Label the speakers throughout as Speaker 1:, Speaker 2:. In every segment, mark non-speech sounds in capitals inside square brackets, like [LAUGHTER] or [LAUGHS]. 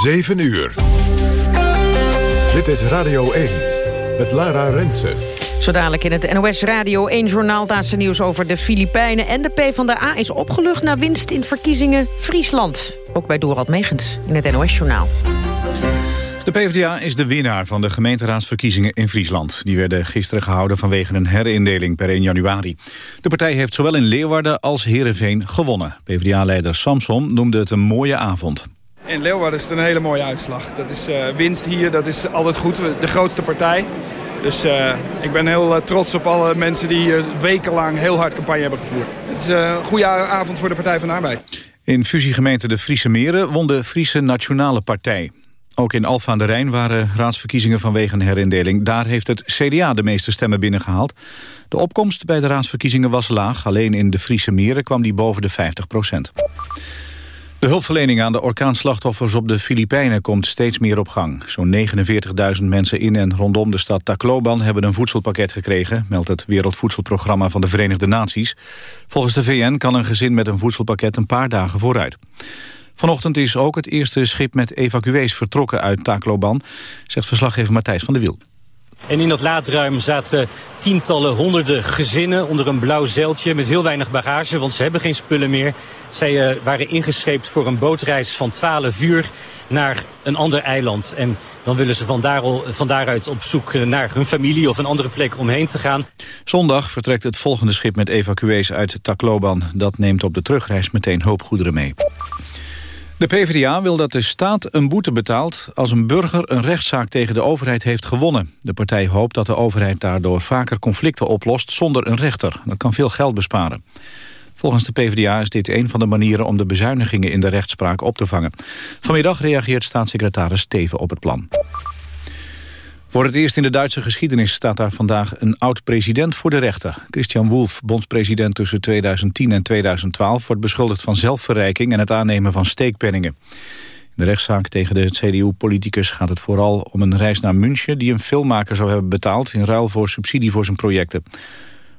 Speaker 1: 7 uur. Dit is Radio 1 met Lara Rensen.
Speaker 2: Zo dadelijk in het NOS Radio 1-journaal laatste nieuws over de Filipijnen... en de PvdA is opgelucht na winst in verkiezingen Friesland. Ook bij Dorald Megens in het NOS-journaal.
Speaker 3: De PvdA is de winnaar van de gemeenteraadsverkiezingen in Friesland. Die werden gisteren gehouden vanwege een herindeling per 1 januari. De partij heeft zowel in Leeuwarden als Heerenveen gewonnen. PvdA-leider Samson noemde het een mooie avond.
Speaker 4: In Leeuwarden is het een hele mooie uitslag. Dat is uh, winst hier, dat is altijd goed. De grootste partij. Dus uh, ik ben heel uh, trots op alle mensen die wekenlang heel hard campagne hebben gevoerd. Het is een goede avond voor de Partij van de Arbeid.
Speaker 3: In fusiegemeente de Friese Meren won de Friese Nationale Partij. Ook in Alfa aan de Rijn waren raadsverkiezingen vanwege een herindeling. Daar heeft het CDA de meeste stemmen binnengehaald. De opkomst bij de raadsverkiezingen was laag. Alleen in de Friese Meren kwam die boven de 50 procent. De hulpverlening aan de orkaanslachtoffers op de Filipijnen komt steeds meer op gang. Zo'n 49.000 mensen in en rondom de stad Tacloban hebben een voedselpakket gekregen, meldt het Wereldvoedselprogramma van de Verenigde Naties. Volgens de VN kan een gezin met een voedselpakket een paar dagen vooruit. Vanochtend is ook het eerste schip met evacuees vertrokken uit Tacloban, zegt verslaggever Matthijs van der Wiel.
Speaker 5: En in dat laadruim zaten tientallen, honderden gezinnen onder een blauw zeiltje met heel weinig bagage, want ze hebben geen spullen meer. Zij uh, waren ingescheept voor een bootreis van 12 uur naar een ander eiland. En dan willen ze van, daar, van daaruit op zoek naar hun familie of een andere plek omheen te gaan.
Speaker 3: Zondag vertrekt het volgende schip met evacuees uit Tacloban. Dat neemt op de terugreis meteen hulpgoederen mee. De PvdA wil dat de staat een boete betaalt als een burger een rechtszaak tegen de overheid heeft gewonnen. De partij hoopt dat de overheid daardoor vaker conflicten oplost zonder een rechter. Dat kan veel geld besparen. Volgens de PvdA is dit een van de manieren om de bezuinigingen in de rechtspraak op te vangen. Vanmiddag reageert staatssecretaris Steven op het plan. Voor het eerst in de Duitse geschiedenis staat daar vandaag een oud-president voor de rechter. Christian Wolff, bondspresident tussen 2010 en 2012... wordt beschuldigd van zelfverrijking en het aannemen van steekpenningen. In de rechtszaak tegen de CDU-politicus gaat het vooral om een reis naar München... die een filmmaker zou hebben betaald in ruil voor subsidie voor zijn projecten.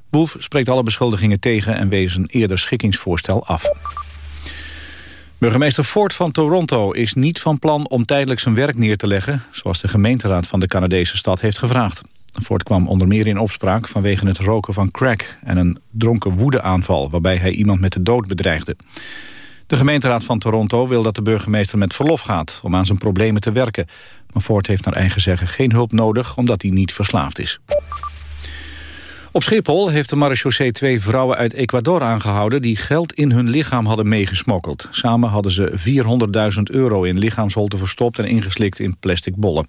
Speaker 3: Wolff spreekt alle beschuldigingen tegen en wees een eerder schikkingsvoorstel af. Burgemeester Ford van Toronto is niet van plan om tijdelijk zijn werk neer te leggen... zoals de gemeenteraad van de Canadese stad heeft gevraagd. Ford kwam onder meer in opspraak vanwege het roken van crack... en een dronken woedeaanval waarbij hij iemand met de dood bedreigde. De gemeenteraad van Toronto wil dat de burgemeester met verlof gaat... om aan zijn problemen te werken. Maar Ford heeft naar eigen zeggen geen hulp nodig omdat hij niet verslaafd is. Op Schiphol heeft de marechaussee twee vrouwen uit Ecuador aangehouden... die geld in hun lichaam hadden meegesmokkeld. Samen hadden ze 400.000 euro in lichaamsholte verstopt... en ingeslikt in plastic bollen.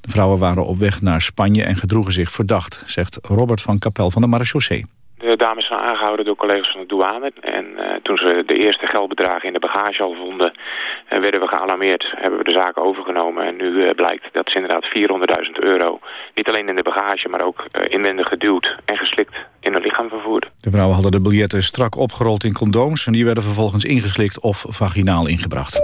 Speaker 3: De vrouwen waren op weg naar Spanje en gedroegen zich verdacht... zegt Robert van Kapel van de marechaussee.
Speaker 6: De dames zijn aangehouden door collega's van de douane. En uh, toen ze de eerste geldbedragen in de bagage al vonden... Uh, werden we gealarmeerd, hebben we de zaak overgenomen. En nu uh, blijkt dat ze inderdaad 400.000 euro... niet alleen in de bagage, maar ook inwendig geduwd en geslikt in hun lichaam vervoerden.
Speaker 3: De vrouwen hadden de biljetten strak opgerold in condooms... en die werden vervolgens ingeslikt of vaginaal ingebracht.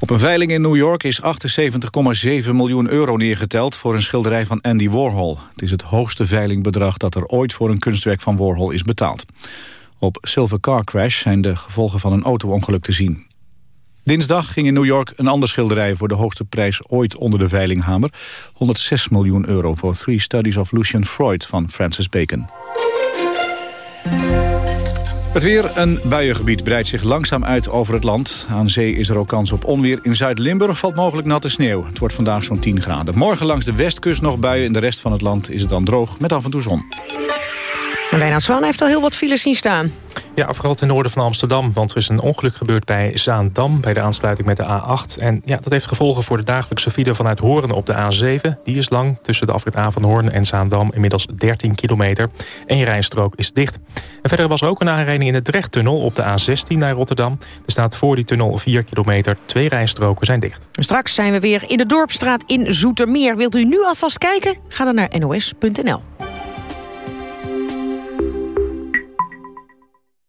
Speaker 3: Op een veiling in New York is 78,7 miljoen euro neergeteld... voor een schilderij van Andy Warhol. Het is het hoogste veilingbedrag dat er ooit voor een kunstwerk van Warhol is betaald. Op Silver Car Crash zijn de gevolgen van een auto-ongeluk te zien. Dinsdag ging in New York een ander schilderij voor de hoogste prijs ooit onder de veilinghamer. 106 miljoen euro voor Three Studies of Lucian Freud van Francis Bacon. Het weer, een buiengebied, breidt zich langzaam uit over het land. Aan zee is er ook kans op onweer. In Zuid-Limburg valt mogelijk natte sneeuw. Het wordt vandaag zo'n 10 graden. Morgen langs de westkust nog buien. In de rest van het land is het dan droog met af en toe zon.
Speaker 2: Wijnand Zwaan heeft al heel wat files zien staan.
Speaker 7: Ja, vooral ten noorden van Amsterdam. Want er is een ongeluk gebeurd bij Zaandam... bij de aansluiting met de A8. En ja, dat heeft gevolgen voor de dagelijkse file vanuit Hoorn op de A7. Die is lang tussen de afrit A van Hoorn en Zaandam... inmiddels 13 kilometer. Eén rijstrook is dicht. En verder was er ook een aanrijding in de Drechttunnel op de A16 naar Rotterdam. Er staat voor die tunnel 4 kilometer. Twee rijstroken zijn dicht.
Speaker 2: Straks zijn we weer in de Dorpstraat in Zoetermeer. Wilt u nu alvast kijken? Ga dan naar nos.nl.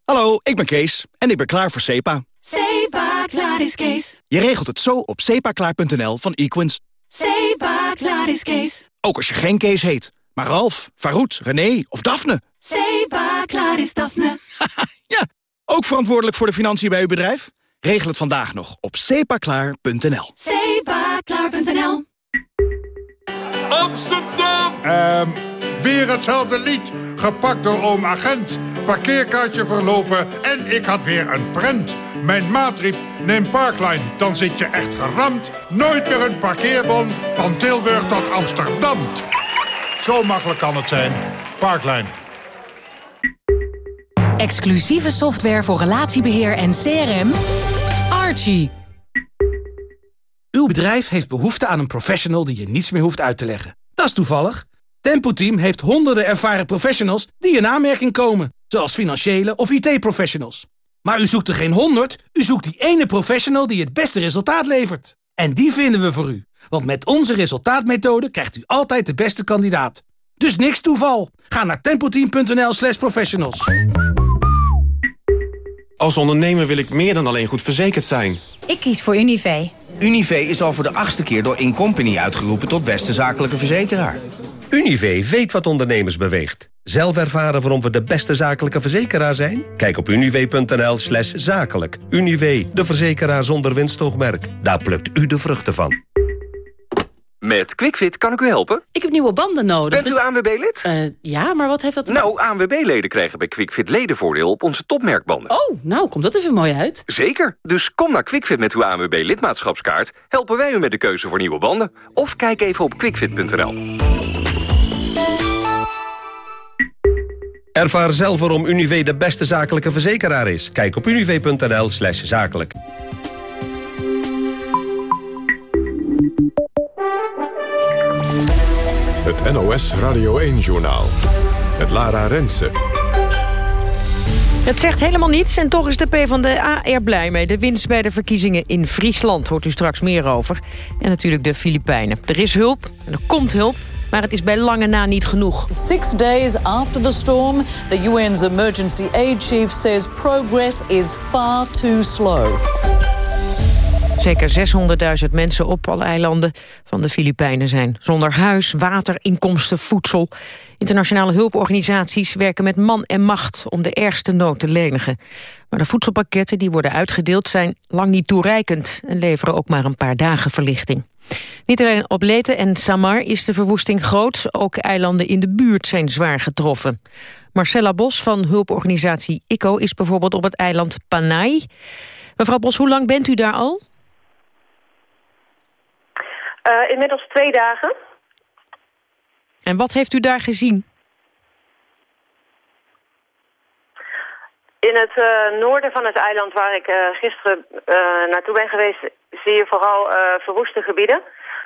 Speaker 8: Hallo, ik ben Kees en ik ben klaar voor SEPA.
Speaker 9: SEPA, klaar is Kees.
Speaker 8: Je regelt het zo op sepaklaar.nl van Equins.
Speaker 9: SEPA, klaar is Kees.
Speaker 8: Ook als je geen Kees heet, maar Ralf, Farouk, René of Daphne.
Speaker 9: SEPA, klaar is Daphne. [LAUGHS]
Speaker 8: ja, ook verantwoordelijk voor de financiën bij uw bedrijf? Regel het vandaag nog op cepaklaar.nl.
Speaker 9: Zeepaklaar.nl
Speaker 10: Amsterdam! Ehm, weer hetzelfde lied. Gepakt door oom agent. Parkeerkaartje verlopen en ik had weer een prent. Mijn maat riep, neem Parkline, dan zit je echt geramd. Nooit meer een parkeerbon van Tilburg tot Amsterdam. Zo makkelijk kan het zijn. Parkline.
Speaker 11: Exclusieve software voor relatiebeheer en CRM. Archie.
Speaker 12: Uw bedrijf heeft behoefte aan een professional die je niets meer hoeft uit te leggen. Dat is toevallig. Tempo Team heeft honderden ervaren professionals die in aanmerking komen. Zoals financiële of IT-professionals. Maar u zoekt er geen honderd, u zoekt die ene professional die het beste resultaat levert. En die vinden we voor u. Want met onze resultaatmethode krijgt u altijd de beste kandidaat. Dus niks toeval. Ga naar tempoteam.nl slash professionals.
Speaker 13: Als ondernemer wil ik meer dan alleen goed verzekerd zijn.
Speaker 14: Ik kies voor Univé.
Speaker 15: Univé is al voor de achtste keer door Incompany uitgeroepen tot beste zakelijke verzekeraar.
Speaker 16: Univé weet wat ondernemers beweegt. Zelf ervaren waarom we de beste zakelijke verzekeraar zijn? Kijk op univé.nl slash zakelijk. Univé, de verzekeraar zonder winstoogmerk. Daar plukt u de vruchten van.
Speaker 17: Met QuickFit kan ik u helpen.
Speaker 18: Ik heb nieuwe banden nodig.
Speaker 17: Bent u ANWB-lid?
Speaker 18: Uh, ja, maar wat heeft dat...
Speaker 17: Nou, ANWB-leden krijgen bij QuickFit ledenvoordeel op onze topmerkbanden.
Speaker 18: Oh, nou, komt dat even mooi uit.
Speaker 17: Zeker. Dus kom naar QuickFit met uw ANWB-lidmaatschapskaart. Helpen wij u met de keuze voor nieuwe banden. Of kijk even op quickfit.nl.
Speaker 16: Ervaar zelf waarom Univé de beste zakelijke verzekeraar is. Kijk op univé.nl slash zakelijk.
Speaker 1: Het NOS Radio 1-journaal. Het Lara Rensen.
Speaker 2: Het zegt helemaal niets en toch is de PvdA er blij mee. De winst bij de verkiezingen in Friesland hoort u straks meer over. En natuurlijk de Filipijnen. Er is hulp en er komt hulp. Maar het is bij lange na niet genoeg.
Speaker 19: Six days after the storm, the UN's emergency aid chief says progress is far too slow.
Speaker 2: Zeker 600.000 mensen op alle eilanden van de Filipijnen zijn zonder huis, water, inkomsten, voedsel. Internationale hulporganisaties werken met man en macht om de ergste nood te lenigen. Maar de voedselpakketten die worden uitgedeeld zijn lang niet toereikend en leveren ook maar een paar dagen verlichting. Niet alleen op Leyte en Samar is de verwoesting groot, ook eilanden in de buurt zijn zwaar getroffen. Marcella Bos van hulporganisatie ICO is bijvoorbeeld op het eiland Panay. Mevrouw Bos, hoe lang bent u daar al?
Speaker 20: Uh, inmiddels twee dagen.
Speaker 2: En wat heeft u daar gezien?
Speaker 20: In het uh, noorden van het eiland waar ik uh, gisteren naartoe ben geweest... zie je vooral verwoeste gebieden.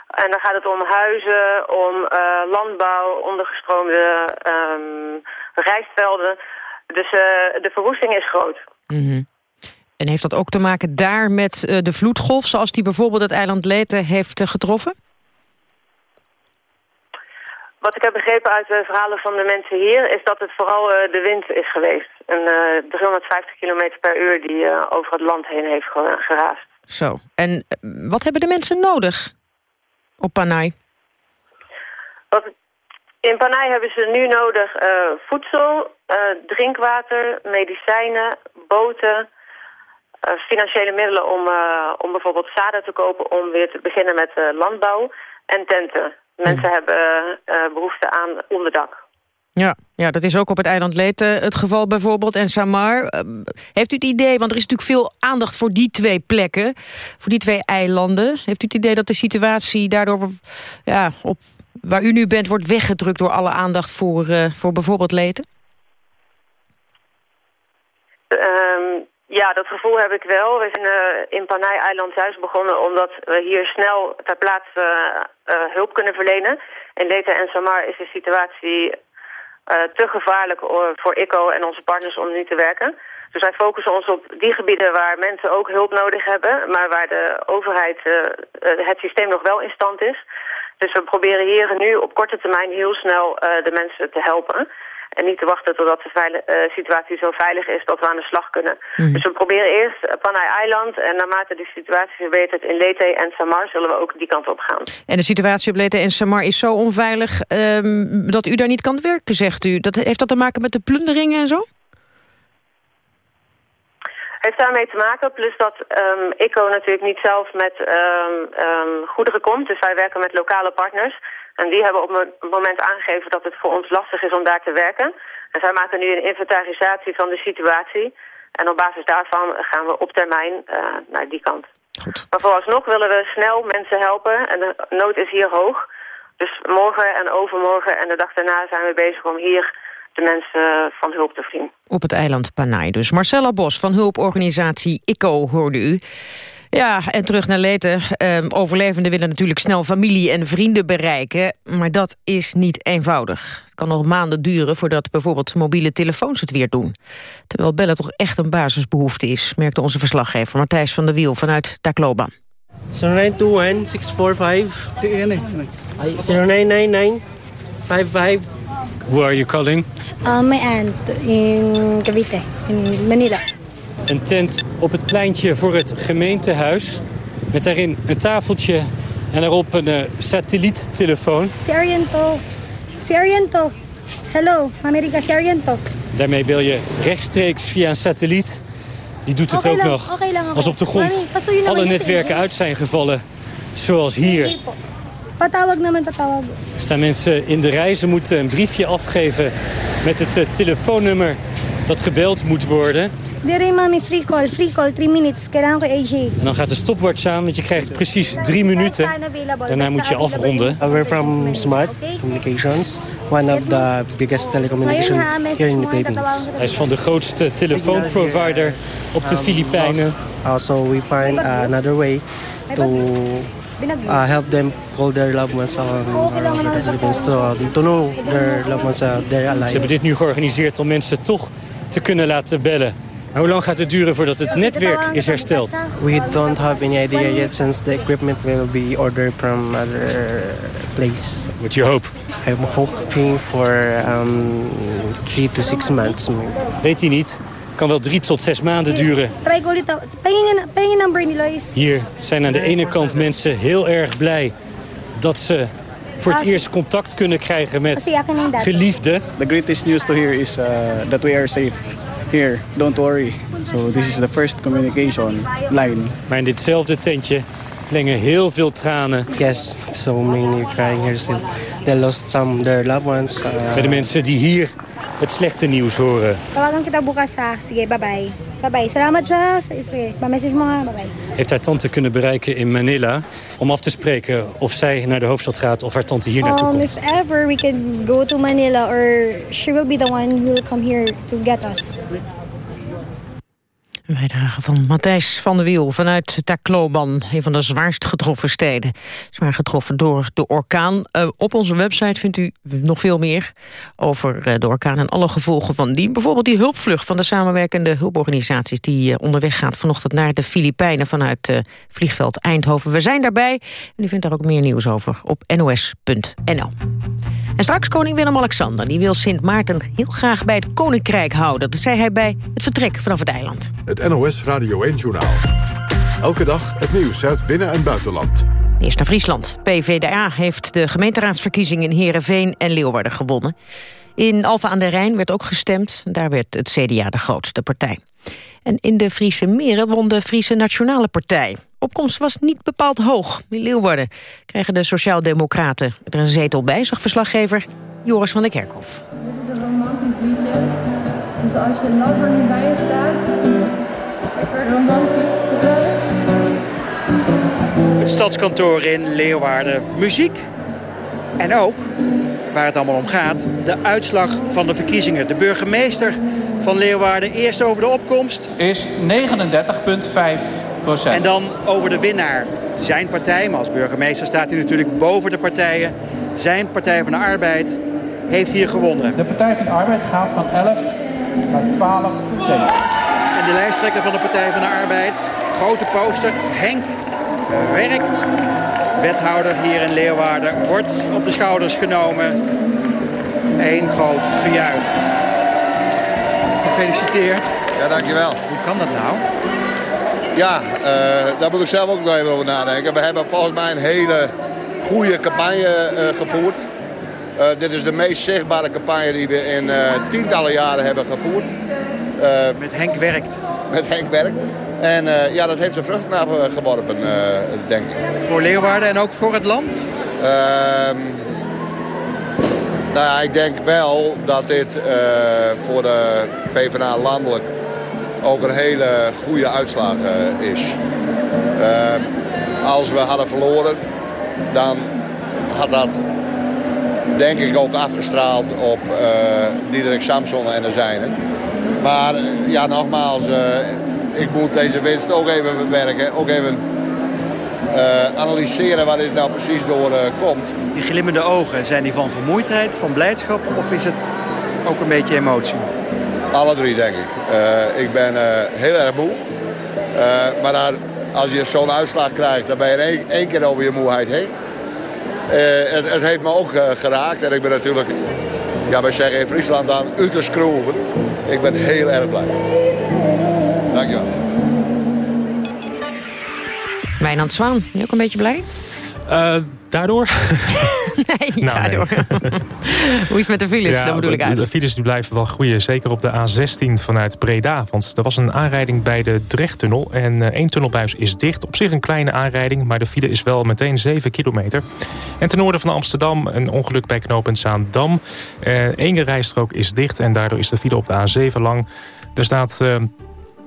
Speaker 20: En dan gaat het om huizen, om landbouw, ondergestroomde um, rijstvelden. Dus de verwoesting is groot.
Speaker 2: Mm -hmm. En heeft dat ook te maken daar met de vloedgolf... zoals die bijvoorbeeld het eiland Leyte heeft getroffen?
Speaker 20: Wat ik heb begrepen uit de verhalen van de mensen hier... is dat het vooral de wind is geweest. Een 350 km per uur die over het land heen heeft geraast.
Speaker 2: Zo. En wat hebben de mensen nodig op Panay?
Speaker 20: Wat, in Panay hebben ze nu nodig voedsel, drinkwater, medicijnen, boten... Uh, financiële middelen om, om bijvoorbeeld zaden te kopen om weer te beginnen met landbouw en tenten. Mensen hmm. hebben behoefte aan onderdak.
Speaker 2: Ja, ja, dat is ook op het eiland Leyte het geval bijvoorbeeld. En Samar, heeft u het idee, want er is natuurlijk veel aandacht voor die twee plekken, voor die twee eilanden. Heeft u het idee dat de situatie daardoor, ja, op, waar u nu bent, wordt weggedrukt door alle aandacht voor, voor bijvoorbeeld Leyte?
Speaker 20: Um, ja, dat gevoel heb ik wel. We zijn in Panay-eiland thuis begonnen omdat we hier snel ter plaatse hulp kunnen verlenen. In Leta en Samar is de situatie te gevaarlijk voor ICO en onze partners om nu te werken. Dus wij focussen ons op die gebieden waar mensen ook hulp nodig hebben, maar waar de overheid het systeem nog wel in stand is. Dus we proberen hier nu op korte termijn heel snel de mensen te helpen. En niet te wachten totdat de veilig, uh, situatie zo veilig is dat we aan de slag kunnen. Mm. Dus we proberen eerst Panay Eiland en naarmate de situatie verbetert in Leyte en Samar zullen we ook die kant op gaan.
Speaker 2: En de situatie op Leyte en Samar is zo onveilig um, dat u daar niet kan werken, zegt u. Dat, heeft dat te maken met de plunderingen en zo?
Speaker 20: Heeft daarmee te maken. Plus dat um, ICO natuurlijk niet zelf met um, um, goederen komt. Dus wij werken met lokale partners. En die hebben op het moment aangegeven dat het voor ons lastig is om daar te werken. En zij maken nu een inventarisatie van de situatie. En op basis daarvan gaan we op termijn uh, naar die kant.
Speaker 2: Goed.
Speaker 20: Maar vooralsnog willen we snel mensen helpen. En de nood is hier hoog. Dus morgen en overmorgen en de dag daarna zijn we bezig om hier de mensen van hulp te voorzien.
Speaker 2: Op het eiland Panay dus. Marcella Bos van hulporganisatie ICO hoorde u. Ja, en terug naar Leten. Um, overlevenden willen natuurlijk snel familie en vrienden bereiken. Maar dat is niet eenvoudig. Het kan nog maanden duren voordat bijvoorbeeld mobiele telefoons het weer doen. Terwijl bellen toch echt een basisbehoefte is, merkte onze verslaggever Matthijs van der Wiel vanuit Tacloban.
Speaker 14: 0921 645 0999 55
Speaker 5: Who are you calling?
Speaker 21: Uh, my aunt in Cavite, in Manila.
Speaker 5: Een tent op het pleintje voor het gemeentehuis. Met daarin een tafeltje en daarop een uh, satelliettelefoon.
Speaker 21: Sariento. Sariento. Hello, America Sariento.
Speaker 5: Daarmee bel je rechtstreeks via een satelliet. Die doet het
Speaker 21: okay
Speaker 5: ook
Speaker 21: lang,
Speaker 5: nog
Speaker 21: okay lang
Speaker 5: als op de grond alle netwerken uit zijn gevallen. Zoals hier.
Speaker 21: Patawag naman, patawag.
Speaker 5: Er staan mensen in de rij. Ze moeten een briefje afgeven met het uh, telefoonnummer dat gebeld moet worden.
Speaker 21: Dere mami, free call, free call, 3 minutes. Kailangan ko AJ.
Speaker 5: En dan gaat de stopwatch aan, want je krijgt precies drie minuten. Daarna moet je afronden.
Speaker 14: We're from Smart Communications, one of the biggest telecommunication here in the Philippines.
Speaker 5: Hij is van de grootste telefoonprovider op de Filipijnen.
Speaker 14: Also, we find another way to uh, help them call their loved ones on the Philippines to, to know their loved ones uh, they're alive.
Speaker 5: Ze hebben dit nu georganiseerd om mensen toch te kunnen laten bellen. Maar hoe lang gaat het duren voordat het netwerk is hersteld?
Speaker 14: We don't have any idea yet since the equipment will be ordered from other place.
Speaker 5: What you hope?
Speaker 14: I'm hoping for um, three to six months.
Speaker 5: Weet hij niet. Kan wel drie tot zes maanden duren. Hier zijn aan de ene kant mensen heel erg blij dat ze voor het eerst contact kunnen krijgen met geliefden.
Speaker 22: The greatest news to hear is uh, that we are safe here. Don't worry. So this is the first communication line.
Speaker 5: Maar in ditzelfde tentje lengen heel veel tranen.
Speaker 14: Yes, so many crying here. They lost some their loved ones. Uh,
Speaker 5: Bij de mensen die hier het slechte nieuws horen.
Speaker 21: Tawagan kita bukas ha. Sige, bye-bye. Bye-bye. Salamat siya. Sige, message mo. Bye-bye.
Speaker 5: Heeft haar tante kunnen bereiken in Manila... om af te spreken of zij naar de hoofdstad gaat of haar tante hier naartoe
Speaker 21: Um,
Speaker 5: komt.
Speaker 21: if ever we can go to Manila or she will be the one who will come here to get us.
Speaker 2: Bijdrage van Matthijs van der Wiel vanuit Tacloban, een van de zwaarst getroffen steden. Zwaar getroffen door de orkaan. Uh, op onze website vindt u nog veel meer over uh, de orkaan en alle gevolgen van die. Bijvoorbeeld die hulpvlucht van de samenwerkende hulporganisaties die uh, onderweg gaat vanochtend naar de Filipijnen vanuit vliegveld Eindhoven. We zijn daarbij en u vindt daar ook meer nieuws over op nos.nl. En straks koning Willem-Alexander. Die wil Sint Maarten heel graag bij het koninkrijk houden. Dat zei hij bij het vertrek vanaf het eiland.
Speaker 1: NOS Radio 1-journaal. Elke dag het nieuws uit binnen- en buitenland.
Speaker 2: Eerst naar Friesland. PVDA heeft de gemeenteraadsverkiezingen in Heerenveen en Leeuwarden gewonnen. In Alfa aan de Rijn werd ook gestemd. Daar werd het CDA de grootste partij. En in de Friese Meren won de Friese Nationale Partij. Opkomst was niet bepaald hoog. In Leeuwarden krijgen de Sociaaldemocraten er een zetel bij, zag verslaggever Joris van der Kerkhof.
Speaker 23: Dit is een romantisch liedje. Dus als je lover nu bij je staat, romantisch, gezellig.
Speaker 24: Het stadskantoor in Leeuwarden. Muziek. En ook, waar het allemaal om gaat, de uitslag van de verkiezingen. De burgemeester van Leeuwarden eerst over de opkomst.
Speaker 25: Is 39,5%
Speaker 24: En dan over de winnaar. Zijn partij, maar als burgemeester staat hij natuurlijk boven de partijen. Zijn Partij van de Arbeid heeft hier gewonnen.
Speaker 25: De Partij van de Arbeid gaat van 11 naar 12 zetels.
Speaker 24: En de lijsttrekker van de Partij van de Arbeid, grote poster, Henk werkt. Wethouder hier in Leeuwarden wordt op de schouders genomen. Eén groot gejuich. Gefeliciteerd.
Speaker 26: Ja, dankjewel.
Speaker 24: Hoe kan dat nou?
Speaker 26: Ja, uh, daar moet ik zelf ook nog even over nadenken. We hebben volgens mij een hele goede campagne uh, gevoerd. Uh, dit is de meest zichtbare campagne die we in tientallen jaren hebben gevoerd.
Speaker 24: met Henk werkt.
Speaker 26: Met Henk werkt. En ja, dat heeft zijn vruchten naar geworpen, denk ik.
Speaker 24: Voor Leeuwarden en ook voor het land?
Speaker 26: Ehm, nou ik denk wel dat dit voor de PvdA landelijk ook een hele goede uitslag is. Ehm, als we hadden verloren, dan had dat denk ik ook afgestraald op uh, Diederik Samson en de zijnen. Maar ja, nogmaals, uh, ik moet deze winst ook even bewerken. Ook even uh, analyseren waar dit nou precies door komt.
Speaker 24: Die glimmende ogen, zijn die van vermoeidheid, van blijdschap of is het ook een beetje emotie?
Speaker 26: Alle drie, denk ik. ik ben heel erg moe. maar daar, als je zo'n uitslag krijgt, dan ben je één, één keer over je moeheid heen. Uh, het, het, heeft me ook uh, geraakt. En ik ben natuurlijk, ja, wij zeggen in Friesland dan, uiterst kroegen. Ik ben heel erg blij. Dankjewel.
Speaker 2: Wijnand Zwaan, ben je ook een beetje blij?
Speaker 27: Daardoor? [LAUGHS]
Speaker 2: nee, niet nou, daardoor. Nee. [LAUGHS] Hoe is het met de files? Ja, dat bedoel ik eigenlijk.
Speaker 27: De files die blijven wel groeien. Zeker op de A16 vanuit Breda. Want er was een aanrijding bij de Drechttunnel. En uh, één tunnelbuis is dicht. Op zich een kleine aanrijding. Maar de file is wel meteen 7 kilometer. En ten noorden van Amsterdam een ongeluk bij knooppunt Zaandam. Uh, Eén rijstrook is dicht. En daardoor is de file op de A7 lang. Er staat... Uh,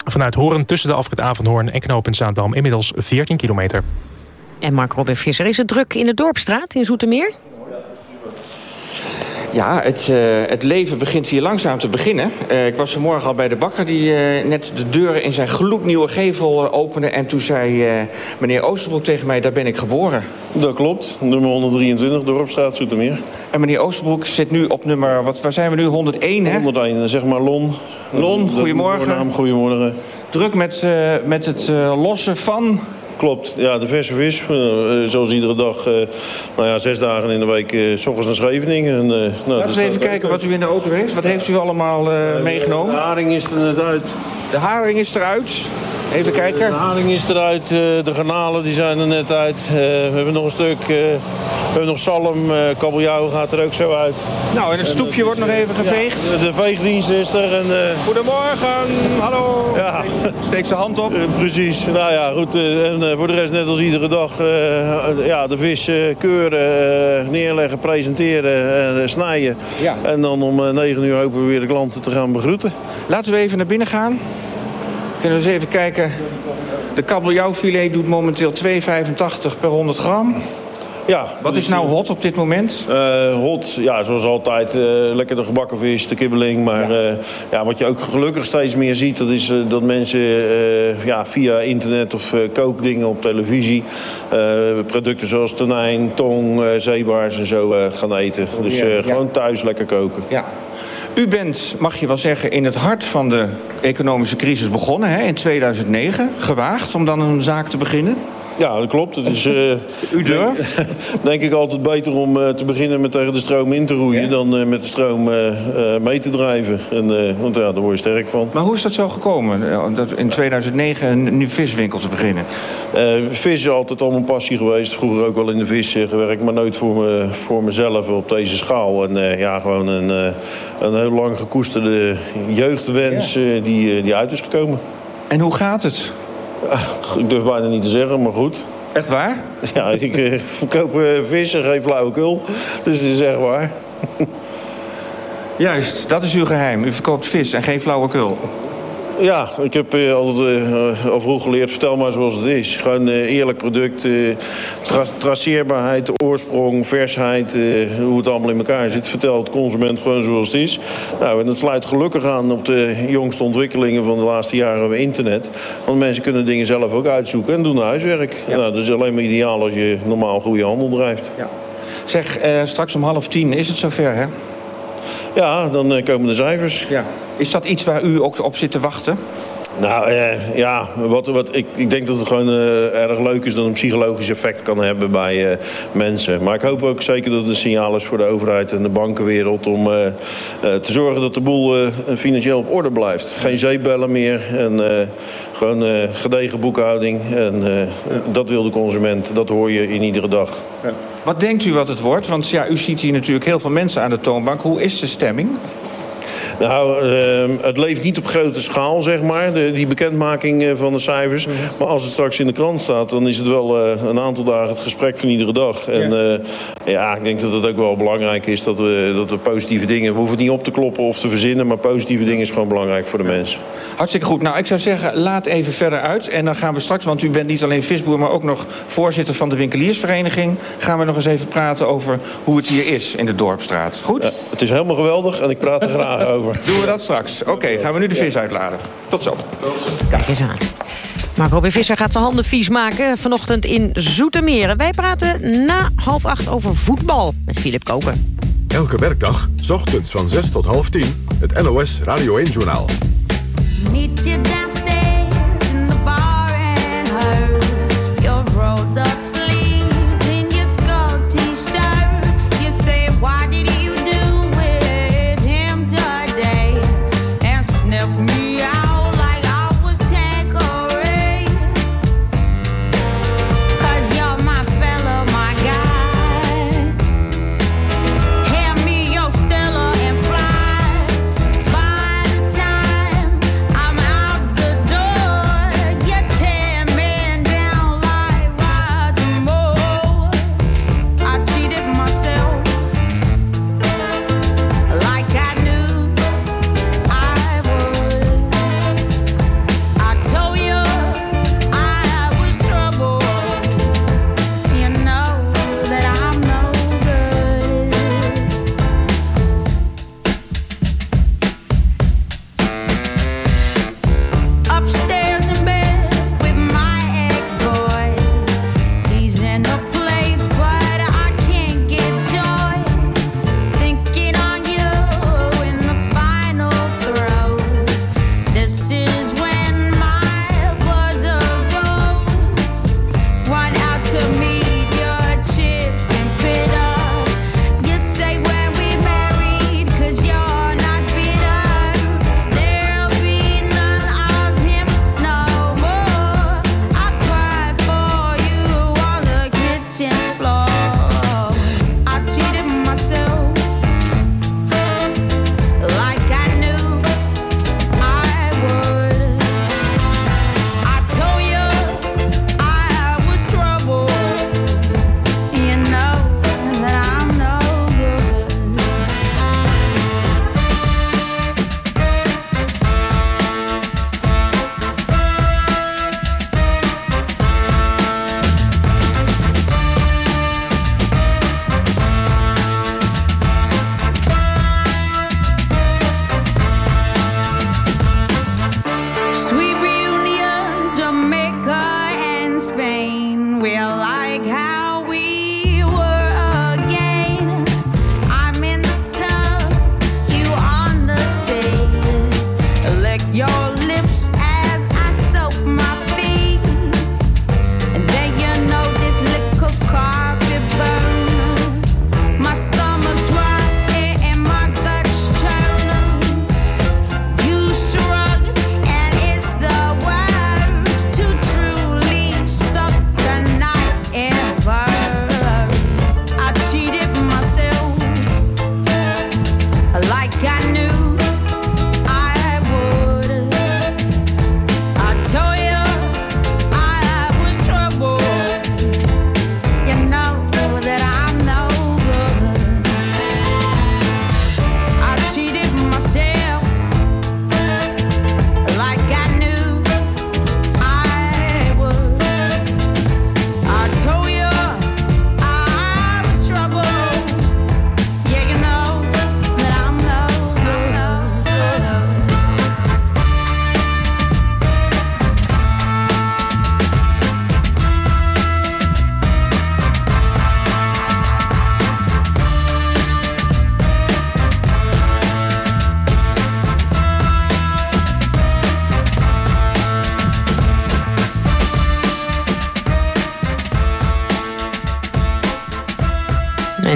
Speaker 27: vanuit Hoorn tussen de afrit Avondhoorn en knooppunt Zaandam inmiddels 14 kilometer.
Speaker 2: En Mark Robin Visser, is het druk in de Dorpstraat in Zoetermeer?
Speaker 28: Ja, het, uh, het leven begint hier langzaam te beginnen. Uh, ik was vanmorgen al bij de bakker die uh, net de deuren in zijn gloednieuwe gevel opende. En toen zei meneer Oosterbroek tegen mij, daar ben ik geboren.
Speaker 29: Dat klopt, nummer 123, Dorpstraat, Zoetermeer.
Speaker 28: En meneer Oosterbroek zit nu op nummer, wat, waar zijn we nu, 101 hè?
Speaker 29: 101, zeg maar Lon.
Speaker 28: Lon, goedemorgen.
Speaker 29: Naam, goedemorgen.
Speaker 28: Druk met, met het lossen van...
Speaker 29: Klopt, ja, de verse vis. Uh, zoals iedere dag, uh, nou ja, zes dagen in de week, s ochtends naar Scheveningen. En, nou,
Speaker 28: Laten we even kijken wat u in de auto heeft. Wat heeft u allemaal meegenomen?
Speaker 29: De haring is er net uit.
Speaker 28: De haring is eruit. Even kijken.
Speaker 29: De haring is eruit, de garnalen die zijn er net uit. we hebben nog een stuk, we hebben nog zalm, kabeljauw gaat er ook zo uit.
Speaker 28: Nou, en het stoepje wordt nog even geveegd.
Speaker 29: Ja, de veegdienst is er. En,
Speaker 28: Goedemorgen, hallo.
Speaker 29: Ja.
Speaker 28: Steek zijn hand op.
Speaker 29: precies, nou ja, goed. en voor de rest net als iedere dag ja, de vis keuren, neerleggen, presenteren, snijden.
Speaker 28: Ja.
Speaker 29: En dan om 9 uur hopen we weer de klanten te gaan begroeten.
Speaker 28: Laten we even naar binnen gaan. Kunnen we eens even kijken. De kabeljauwfilet doet momenteel 2,85 per 100 gram.
Speaker 29: Ja.
Speaker 28: Wat is nou hot op dit moment?
Speaker 29: Uh, hot, ja, zoals altijd. Uh, lekker de gebakken vis, de kibbeling. Maar ja. Uh, ja. wat je ook gelukkig steeds meer ziet... dat is dat mensen ja, via internet of kookdingen op televisie... producten zoals tonijn, tong, zeebaars en zo gaan eten. Dus gewoon thuis lekker koken.
Speaker 28: Ja. U bent, mag je wel zeggen, in het hart van de economische crisis begonnen hè, in 2009. Gewaagd om dan een zaak te beginnen.
Speaker 29: Ja, dat klopt. Het is, uh,
Speaker 28: U durft? [LAUGHS]
Speaker 29: denk ik altijd beter om uh, te beginnen met tegen de stroom in te roeien... Ja? dan uh, met de stroom mee te drijven. En, want ja, daar word je sterk van.
Speaker 28: Maar hoe is dat zo gekomen, dat in 2009 een nieuw viswinkel te beginnen?
Speaker 29: vis is altijd al mijn passie geweest. Vroeger ook wel in de vis gewerkt, maar nooit voor, me, voor mezelf op deze schaal. En ja, gewoon een, een heel lang gekoesterde jeugdwens ja. die, die uit is gekomen.
Speaker 28: En hoe gaat het?
Speaker 29: Ik durf bijna niet te zeggen, maar goed.
Speaker 28: Echt waar?
Speaker 29: Ja, ik uh, verkoop uh, vis en geen flauwekul. Dus het is echt waar.
Speaker 28: Juist, dat is uw geheim. U verkoopt vis en geen flauwekul.
Speaker 29: Ja, ik heb uh, altijd uh, al vroeg geleerd, vertel maar zoals het is. Gewoon uh, eerlijk product, tra traceerbaarheid, oorsprong, versheid, hoe het allemaal in elkaar zit. Vertel het consument gewoon zoals het is. Nou, en dat sluit gelukkig aan op de jongste ontwikkelingen van de laatste jaren bij internet. Want mensen kunnen dingen zelf ook uitzoeken en doen huiswerk. Ja. Nou, dat is alleen maar ideaal als je normaal goede handel drijft.
Speaker 28: Ja. Zeg, straks om half tien is het zover, hè?
Speaker 29: Ja, dan komen de cijfers.
Speaker 28: Ja. Is dat iets waar u ook op zit te wachten?
Speaker 29: Nou eh, ja, wat, wat, ik, ik denk dat het gewoon uh, erg leuk is dat het een psychologisch effect kan hebben bij uh, mensen. Maar ik hoop ook zeker dat het een signaal is voor de overheid en de bankenwereld om te zorgen dat de boel financieel op orde blijft. Geen zeepbellen meer en gewoon gedegen boekhouding. En dat wil de consument, dat hoor je in iedere dag.
Speaker 28: Ja. Wat denkt u wat het wordt? Want ja, u ziet hier natuurlijk heel veel mensen aan de toonbank. Hoe is de stemming?
Speaker 29: Nou, ehm, het leeft niet op grote schaal, zeg maar, de, die bekendmaking eh, van de cijfers. Maar als het straks in de krant staat, dan is het wel eh, een aantal dagen het gesprek van iedere dag. En ja. ik denk dat het ook wel belangrijk is dat we, dat we positieve dingen... We hoeven het niet op te kloppen of te verzinnen, maar positieve dingen is gewoon belangrijk voor de mensen.
Speaker 28: Hartstikke goed. Nou, ik zou zeggen, laat even verder uit. En dan gaan we straks, want u bent niet alleen visboer... maar ook nog voorzitter van de winkeliersvereniging... gaan we nog eens even praten over hoe het hier is in de Dorpstraat. Goed? Ja,
Speaker 29: het is helemaal geweldig en ik praat er graag over. [LAUGHS]
Speaker 28: Doen we dat straks. Oké, gaan we nu de vis uitladen. Tot zo.
Speaker 2: Kijk eens aan. Marco B. Visser gaat zijn handen vies maken vanochtend in Zoetermeer. Wij praten na half acht over voetbal met Filip Koper.
Speaker 1: Elke werkdag, s ochtends van 6 tot half 10, het NOS Radio 1-journaal.
Speaker 30: Meet you downstairs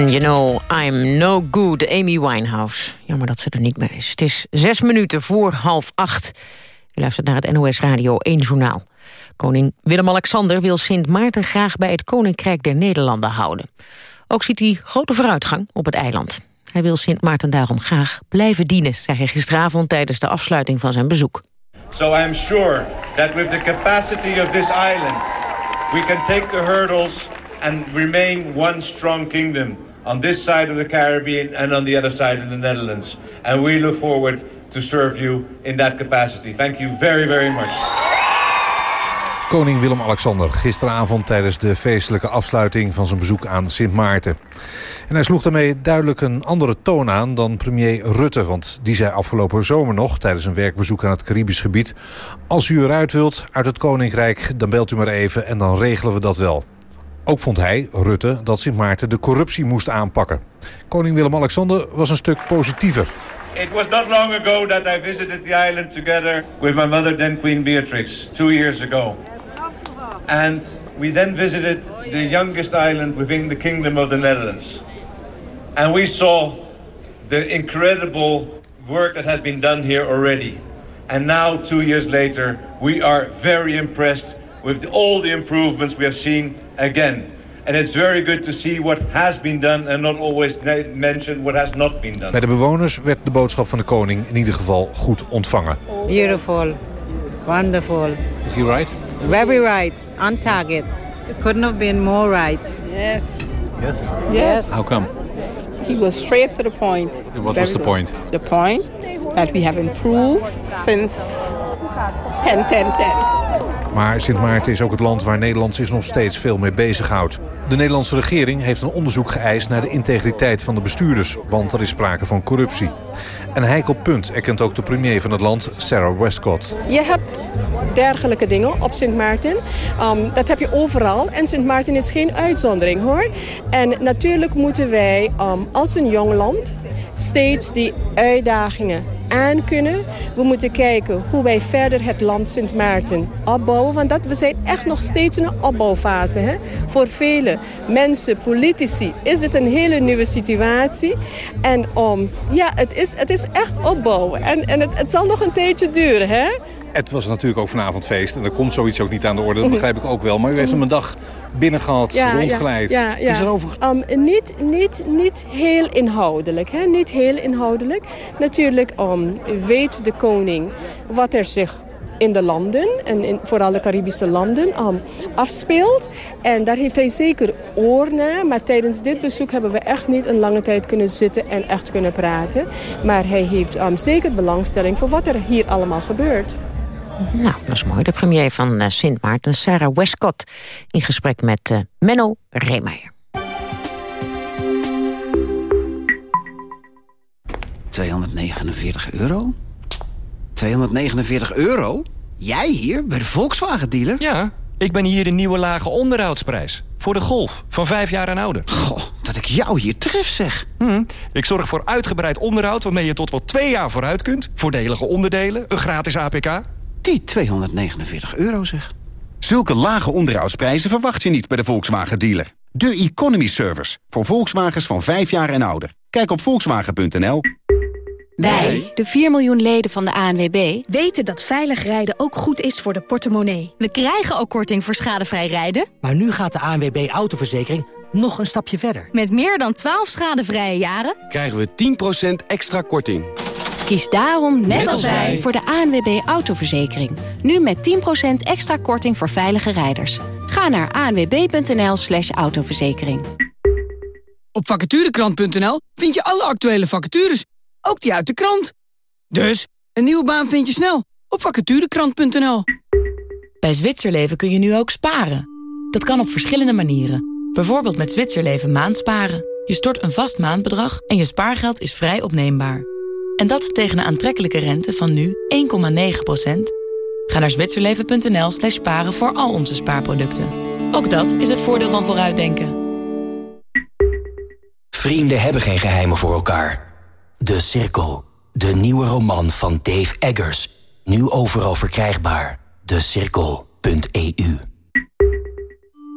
Speaker 2: En you know, I'm no good, Amy Winehouse. Jammer dat ze er niet meer is. Het is zes minuten voor half acht. U luistert naar het NOS Radio 1 Journaal. Koning Willem-Alexander wil Sint Maarten graag bij het Koninkrijk der Nederlanden houden. Ook ziet hij grote vooruitgang op het eiland. Hij wil Sint Maarten daarom graag blijven dienen, zei hij gisteravond tijdens de afsluiting van zijn bezoek.
Speaker 31: So I am sure that with the capacity of this island, we can take the hurdles and remain one strong kingdom on this side of the Caribbean and on the other side of the Netherlands. And we look forward to serve you in that capacity. Thank you very, very much.
Speaker 32: Koning Willem-Alexander gisteravond tijdens de feestelijke afsluiting van zijn bezoek aan Sint Maarten. En hij sloeg daarmee duidelijk een andere toon aan dan premier Rutte. Want die zei afgelopen zomer nog tijdens een werkbezoek aan het Caribisch gebied... als u eruit wilt uit het Koninkrijk, dan belt u maar even en dan regelen we dat wel. Ook vond hij, Rutte, dat Sint Maarten de corruptie moest aanpakken. Koning Willem-Alexander was een stuk positiever.
Speaker 31: It was not long ago that I visited the island together with my mother, then Queen Beatrix, two years ago. And we then visited the youngest island within the Kingdom of the Netherlands. And we saw the incredible work that has been done here already. And now, two years later, we are very impressed with all the improvements we have seen again. And it's very good to see what has been done and not always mention what has not been done.
Speaker 32: Bij de bewoners werd de boodschap van de koning in ieder geval goed ontvangen.
Speaker 33: Beautiful, wonderful.
Speaker 32: Is he right?
Speaker 33: Very right, on target. It couldn't have been more right.
Speaker 34: Yes.
Speaker 32: Yes?
Speaker 34: Yes.
Speaker 32: How come?
Speaker 34: He was straight to the point.
Speaker 32: What was the
Speaker 34: good.
Speaker 32: point?
Speaker 34: The point that we have improved since 10 10 10.
Speaker 32: Maar Sint Maarten is ook het land waar Nederland zich nog steeds veel mee bezighoudt. De Nederlandse regering heeft een onderzoek geëist naar de integriteit van de bestuurders, want er is sprake van corruptie. Een heikel punt erkent ook de premier van het land, Sarah Westcott.
Speaker 34: Je hebt dergelijke dingen op Sint Maarten. Um, dat heb je overal. En Sint Maarten is geen uitzondering hoor. En natuurlijk moeten wij um, als een jong land steeds die uitdagingen aankunnen. We moeten kijken hoe wij verder het land Sint Maarten opbouwen. Want dat, we zijn echt nog steeds in een opbouwfase. Hè? Voor vele mensen, politici, is het een hele nieuwe situatie. En um, ja, het is, het is echt opbouwen. En, en het, het zal nog een tijdje duren. Hè?
Speaker 32: Het was natuurlijk ook vanavond feest en er komt zoiets ook niet aan de orde, dat begrijp ik ook wel. Maar u heeft hem een dag binnen gehad, rondgeleid.
Speaker 34: Ja, ja,
Speaker 32: Is er over...
Speaker 34: Um, niet, niet, niet heel inhoudelijk. Hè? Niet heel inhoudelijk. Natuurlijk um, weet de koning wat er zich in de landen, en in, vooral de Caribische landen, um, afspeelt. En daar heeft hij zeker oor naar. Maar tijdens dit bezoek hebben we echt niet een lange tijd kunnen zitten en echt kunnen praten. Maar hij heeft um, zeker belangstelling voor wat er hier allemaal gebeurt.
Speaker 2: Nou, dat is mooi. De premier van eh, Sint Maarten, Sarah Westcott... in gesprek met eh, Menno Reemeijer.
Speaker 35: 249 euro? 249 euro? Jij hier, bij de Volkswagen-dealer?
Speaker 36: Ja, ik ben hier de nieuwe lage onderhoudsprijs. Voor de Golf, van vijf jaar en ouder.
Speaker 35: Goh, dat ik jou hier tref, zeg.
Speaker 36: Hm, ik zorg voor uitgebreid onderhoud waarmee je tot wel twee jaar vooruit kunt. Voordelige onderdelen, een gratis APK.
Speaker 35: Die 249 euro, zeg.
Speaker 37: Zulke lage onderhoudsprijzen verwacht je niet bij de Volkswagen-dealer. De Economy Service, voor Volkswagens van 5 jaar en ouder. Kijk op volkswagen.nl.
Speaker 38: Wij, de 4 miljoen leden van de ANWB, weten dat veilig rijden ook goed is voor de portemonnee. We krijgen ook korting voor schadevrij rijden.
Speaker 39: Maar nu gaat de ANWB Autoverzekering nog een stapje verder.
Speaker 38: Met meer dan 12 schadevrije jaren
Speaker 40: krijgen we 10% extra korting.
Speaker 38: Kies daarom, net als wij, voor de ANWB Autoverzekering. Nu met 10% extra korting voor veilige rijders. Ga naar anwb.nl slash autoverzekering.
Speaker 41: Op vacaturekrant.nl vind je alle actuele vacatures, ook die uit de krant. Dus, een nieuwe baan vind je snel op vacaturekrant.nl.
Speaker 42: Bij Zwitserleven kun je nu ook sparen. Dat kan op verschillende manieren. Bijvoorbeeld met Zwitserleven maandsparen. Je stort een vast maandbedrag en je spaargeld is vrij opneembaar. En dat tegen een aantrekkelijke rente van nu 1,9%. Ga naar zwitserleven.nl slash sparen voor al onze spaarproducten. Ook dat is het voordeel van vooruitdenken.
Speaker 43: Vrienden hebben geen geheimen voor elkaar. De Cirkel. De nieuwe roman van Dave Eggers. Nu overal verkrijgbaar. DeCirkel.eu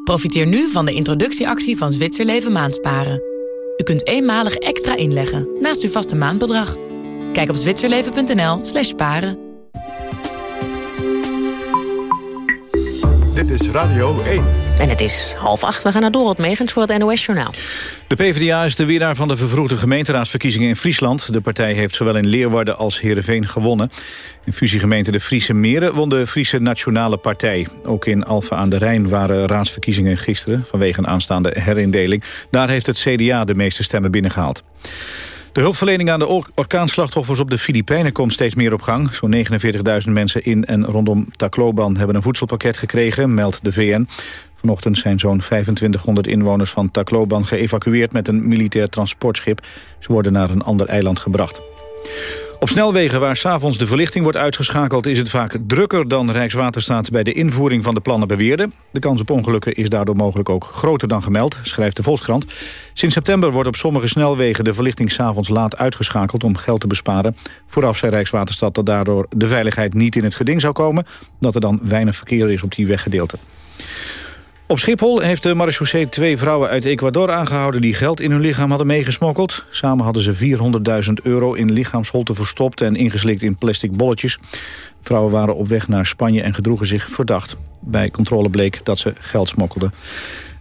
Speaker 42: Profiteer nu van de introductieactie van Zwitserleven maandsparen. U kunt eenmalig extra inleggen naast uw vaste maandbedrag. Kijk op zwitserleven.nl slash sparen.
Speaker 1: Dit is Radio 1.
Speaker 2: En het is half acht. We gaan naar Dorot Megens voor het NOS-journaal.
Speaker 3: De PvdA is de winnaar van de vervroegde gemeenteraadsverkiezingen in Friesland. De partij heeft zowel in Leeuwarden als Heerenveen gewonnen. In fusiegemeente de Friese Meren won de Friese Nationale Partij. Ook in Alphen aan de Rijn waren raadsverkiezingen gisteren... vanwege een aanstaande herindeling. Daar heeft het CDA de meeste stemmen binnengehaald. De hulpverlening aan de or orkaanslachtoffers op de Filipijnen komt steeds meer op gang. Zo'n 49.000 mensen in en rondom Tacloban hebben een voedselpakket gekregen, meldt de VN. Vanochtend zijn zo'n 2500 inwoners van Tacloban geëvacueerd met een militair transportschip. Ze worden naar een ander eiland gebracht. Op snelwegen waar s'avonds de verlichting wordt uitgeschakeld... is het vaak drukker dan Rijkswaterstaat bij de invoering van de plannen beweerde. De kans op ongelukken is daardoor mogelijk ook groter dan gemeld, schrijft de Volkskrant. Sinds september wordt op sommige snelwegen de verlichting s'avonds laat uitgeschakeld... om geld te besparen. Vooraf zei Rijkswaterstaat dat daardoor de veiligheid niet in het geding zou komen... dat er dan weinig verkeer is op die weggedeelte. Op Schiphol heeft de marechaussee twee vrouwen uit Ecuador aangehouden... die geld in hun lichaam hadden meegesmokkeld. Samen hadden ze 400.000 euro in lichaamsholte verstopt... en ingeslikt in plastic bolletjes. Vrouwen waren op weg naar Spanje en gedroegen zich verdacht. Bij controle bleek dat ze geld smokkelden.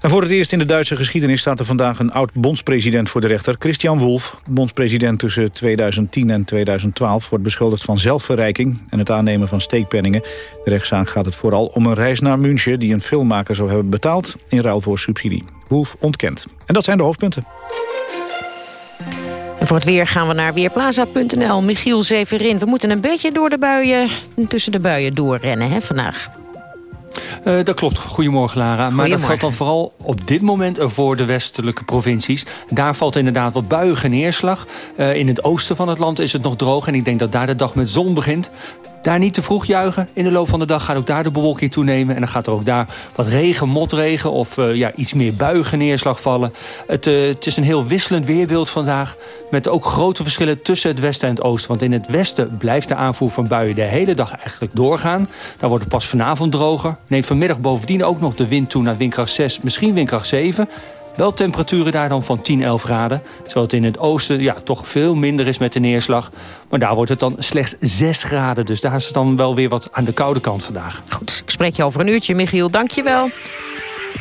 Speaker 3: En voor het eerst in de Duitse geschiedenis staat er vandaag een oud-bondspresident voor de rechter, Christian Wolff. De bondspresident tussen 2010 en 2012 wordt beschuldigd van zelfverrijking en het aannemen van steekpenningen. De rechtszaak gaat het vooral om een reis naar München die een filmmaker zou hebben betaald in ruil voor subsidie. Wolff ontkent. En dat zijn de hoofdpunten.
Speaker 2: En voor het weer gaan we naar weerplaza.nl. Michiel Zeverin, we moeten een beetje door de buien, tussen de buien doorrennen hè, vandaag.
Speaker 44: Uh, dat klopt. Goedemorgen, Lara. Maar dat geldt dan vooral op dit moment voor de westelijke provincies. Daar valt inderdaad wat buiige neerslag. Uh, in het oosten van het land is het nog droog. En ik denk dat daar de dag met zon begint. Daar niet te vroeg juichen. In de loop van de dag gaat ook daar de bewolking toenemen. En dan gaat er ook daar wat regen, motregen of uh, ja, iets meer buiige neerslag vallen. Het, uh, het is een heel wisselend weerbeeld vandaag. Met ook grote verschillen tussen het westen en het oosten. Want in het westen blijft de aanvoer van buien de hele dag eigenlijk doorgaan. Daar wordt het pas vanavond droger. Neemt vanmiddag bovendien ook nog de wind toe naar windkracht 6, misschien windkracht 7. Wel temperaturen daar dan van 10, 11 graden. Terwijl het in het oosten ja, toch veel minder is met de neerslag. Maar daar wordt het dan slechts 6 graden. Dus daar is het dan wel weer wat aan de koude kant vandaag.
Speaker 2: Goed, ik spreek je over een uurtje, Michiel. Dank je wel.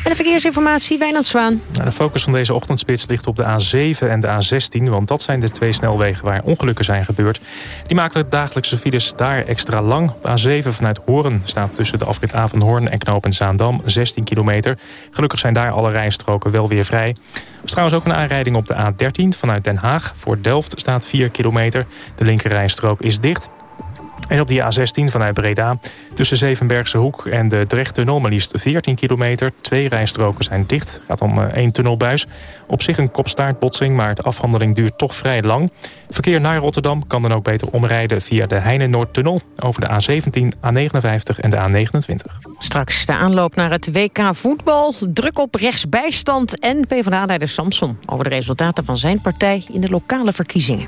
Speaker 2: En de verkeersinformatie, Wijnand Zwaan.
Speaker 27: Nou, de focus van deze ochtendspits ligt op de A7 en de A16... want dat zijn de twee snelwegen waar ongelukken zijn gebeurd. Die maken de dagelijkse files daar extra lang. De A7 vanuit Hoorn staat tussen de afrit Hoorn en knooppunt Zaandam 16 kilometer. Gelukkig zijn daar alle rijstroken wel weer vrij. Er is trouwens ook een aanrijding op de A13 vanuit Den Haag. Voor Delft staat 4 kilometer. De linkerrijstrook is dicht. En op die A16 vanuit Breda tussen Zevenbergse Hoek en de Drechttunnel... maar liefst 14 kilometer. Twee rijstroken zijn dicht. Het gaat om één tunnelbuis. Op zich een kopstaartbotsing, maar de afhandeling duurt toch vrij lang. Verkeer naar Rotterdam kan dan ook beter omrijden... via de Heine-Noordtunnel over de A17, A59 en de A29.
Speaker 2: Straks de aanloop naar het WK voetbal. Druk op rechtsbijstand en PvdA-leider Samson... over de resultaten van zijn partij in de lokale verkiezingen.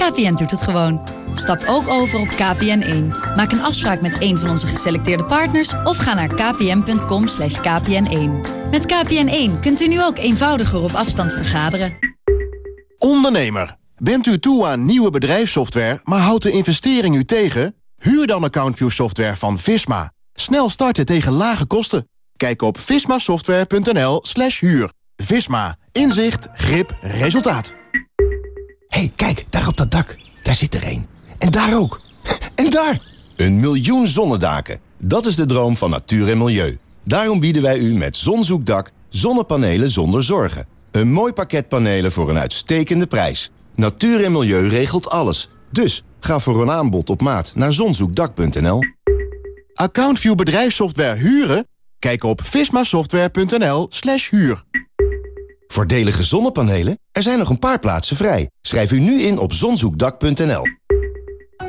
Speaker 45: KPN doet het gewoon. Stap ook over op KPN1. Maak een afspraak met een van onze geselecteerde partners... of ga naar kpn.com kpn1. Met KPN1 kunt u nu ook eenvoudiger op afstand vergaderen.
Speaker 46: Ondernemer, bent u toe aan nieuwe bedrijfssoftware... maar houdt de investering u tegen? Huur dan AccountView software van Visma. Snel starten tegen lage kosten. Kijk op vismasoftware.nl slash huur. Visma. Inzicht, grip, resultaat.
Speaker 47: Hey, kijk, daar op dat dak. Daar zit er één. En daar ook. En daar!
Speaker 48: Een miljoen zonnedaken. Dat is de droom van natuur en milieu. Daarom bieden wij u met Zonzoekdak zonnepanelen zonder zorgen. Een mooi pakket panelen voor een uitstekende prijs. Natuur en milieu regelt alles. Dus ga voor een aanbod op maat naar zonzoekdak.nl.
Speaker 46: AccountView bedrijfssoftware huren? Kijk op vismasoftware.nl slash huur.
Speaker 48: Voordelige zonnepanelen? Er zijn nog een paar plaatsen vrij. Schrijf u nu in op zonzoekdak.nl.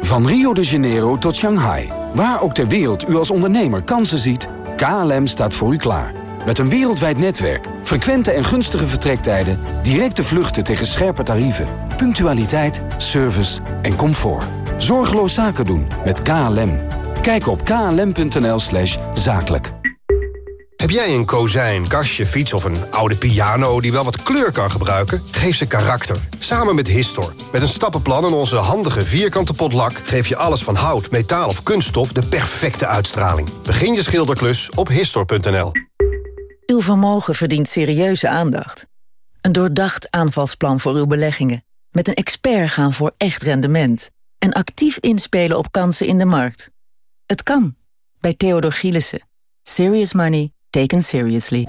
Speaker 40: Van Rio de Janeiro tot Shanghai. Waar ook ter wereld u als ondernemer kansen ziet... KLM staat voor u klaar. Met een wereldwijd netwerk, frequente en gunstige vertrektijden... directe vluchten tegen scherpe tarieven, punctualiteit, service en comfort. Zorgeloos zaken doen met KLM. Kijk op klm.nl zakelijk.
Speaker 49: Heb jij een kozijn, kastje, fiets of een oude piano... die wel wat kleur kan gebruiken? Geef ze karakter. Samen met Histor. Met een stappenplan en onze handige vierkante potlak... geef je alles van hout, metaal of kunststof de perfecte uitstraling. Begin je schilderklus op Histor.nl.
Speaker 50: Uw vermogen verdient serieuze aandacht. Een doordacht aanvalsplan voor uw beleggingen. Met een expert gaan voor echt rendement. En actief inspelen op kansen in de markt. Het kan. Bij Theodor Gielissen. Serious money taken seriously.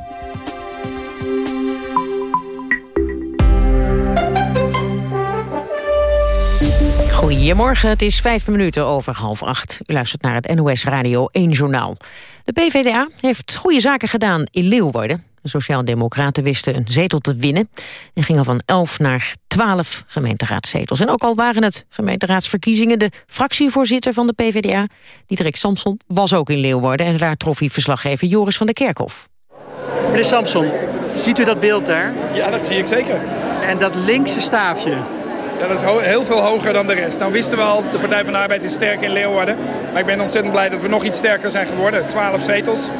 Speaker 2: Goedemorgen, het is vijf minuten over half acht. U luistert naar het NOS Radio 1 Journaal. De PVDA heeft goede zaken gedaan in Leeuwarden. De Sociaaldemocraten wisten een zetel te winnen... en gingen van 11 naar 12 gemeenteraadzetels. En ook al waren het gemeenteraadsverkiezingen... de fractievoorzitter van de PvdA, Diederik Samson, was ook in Leeuwarden... en daar trof hij verslaggever Joris van der Kerkhof.
Speaker 51: Meneer Samson, ziet u dat beeld daar?
Speaker 52: Ja, dat zie ik zeker.
Speaker 51: En dat linkse staafje?
Speaker 52: Ja, dat is heel veel hoger dan de rest. Nou wisten we al, de Partij van de Arbeid is sterk in Leeuwarden. Maar ik ben ontzettend blij dat we nog iets sterker zijn geworden. 12 zetels.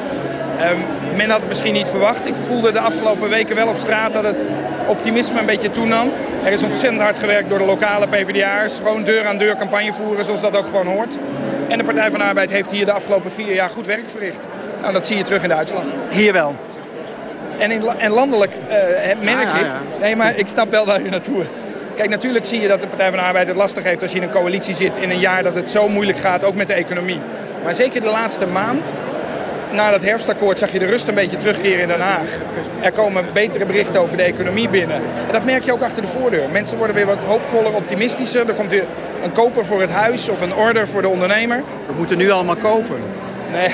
Speaker 52: Um, men had het misschien niet verwacht. Ik voelde de afgelopen weken wel op straat dat het optimisme een beetje toenam. Er is ontzettend hard gewerkt door de lokale PvdA'ers. Gewoon deur aan deur campagne voeren zoals dat ook gewoon hoort. En de Partij van de Arbeid heeft hier de afgelopen vier jaar goed werk verricht. Nou, dat zie je terug in de uitslag.
Speaker 51: Hier wel?
Speaker 52: En, in, en landelijk uh, merk ik... Nee, maar ik snap wel waar u naartoe Kijk, natuurlijk zie je dat de Partij van de Arbeid het lastig heeft als je in een coalitie zit in een jaar dat het zo moeilijk gaat, ook met de economie. Maar zeker de laatste maand na dat herfstakkoord zag je de rust een beetje terugkeren in Den Haag. Er komen betere berichten over de economie binnen. En dat merk je ook achter de voordeur. Mensen worden weer wat hoopvoller, optimistischer. Er komt weer een koper voor het huis of een order voor de ondernemer.
Speaker 51: We moeten nu allemaal kopen.
Speaker 52: Nee,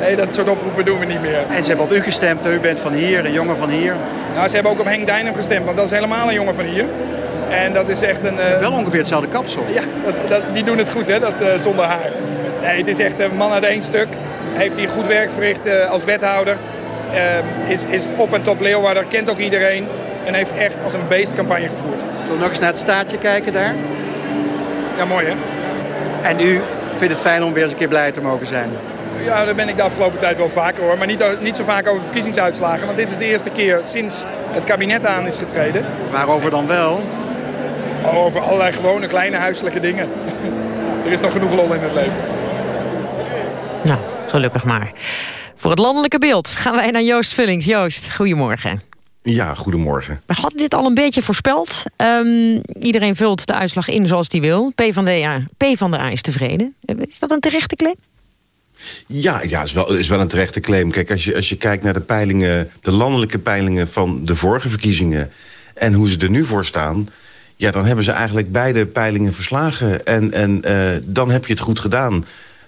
Speaker 52: nee dat soort oproepen doen we niet meer.
Speaker 51: En ze hebben op u gestemd. U bent van hier, een jongen van hier.
Speaker 52: Nou, ze hebben ook op Henk Dijnen gestemd, want dat is helemaal een jongen van hier. En dat is echt een... Uh...
Speaker 51: Wel ongeveer hetzelfde kapsel.
Speaker 52: Ja, dat, dat, die doen het goed, hè, dat uh, zonder haar. Nee, het is echt een man uit één stuk heeft hier goed werk verricht uh, als wethouder. Uh, is, is op en top Leeuwarder, kent ook iedereen. En heeft echt als een beest campagne gevoerd.
Speaker 51: Ik wil nog eens naar het staatje kijken daar.
Speaker 52: Ja, mooi hè.
Speaker 51: En u vindt het fijn om weer eens een keer blij te mogen zijn?
Speaker 52: Ja, daar ben ik de afgelopen tijd wel vaker hoor. Maar niet, niet zo vaak over verkiezingsuitslagen. Want dit is de eerste keer sinds het kabinet aan is getreden.
Speaker 51: Waarover dan wel?
Speaker 52: Over allerlei gewone kleine huiselijke dingen. [LAUGHS] er is nog genoeg lol in het leven.
Speaker 2: Nou, Gelukkig maar. Voor het landelijke beeld gaan wij naar Joost Vullings. Joost, goedemorgen.
Speaker 53: Ja, goedemorgen.
Speaker 2: We hadden dit al een beetje voorspeld. Um, iedereen vult de uitslag in zoals hij wil. P van, de A, P van de A is tevreden. Is dat een terechte claim?
Speaker 53: Ja, ja is, wel, is wel een terechte claim. Kijk, als je, als je kijkt naar de peilingen, de landelijke peilingen van de vorige verkiezingen... en hoe ze er nu voor staan... ja, dan hebben ze eigenlijk beide peilingen verslagen. En, en uh, dan heb je het goed gedaan.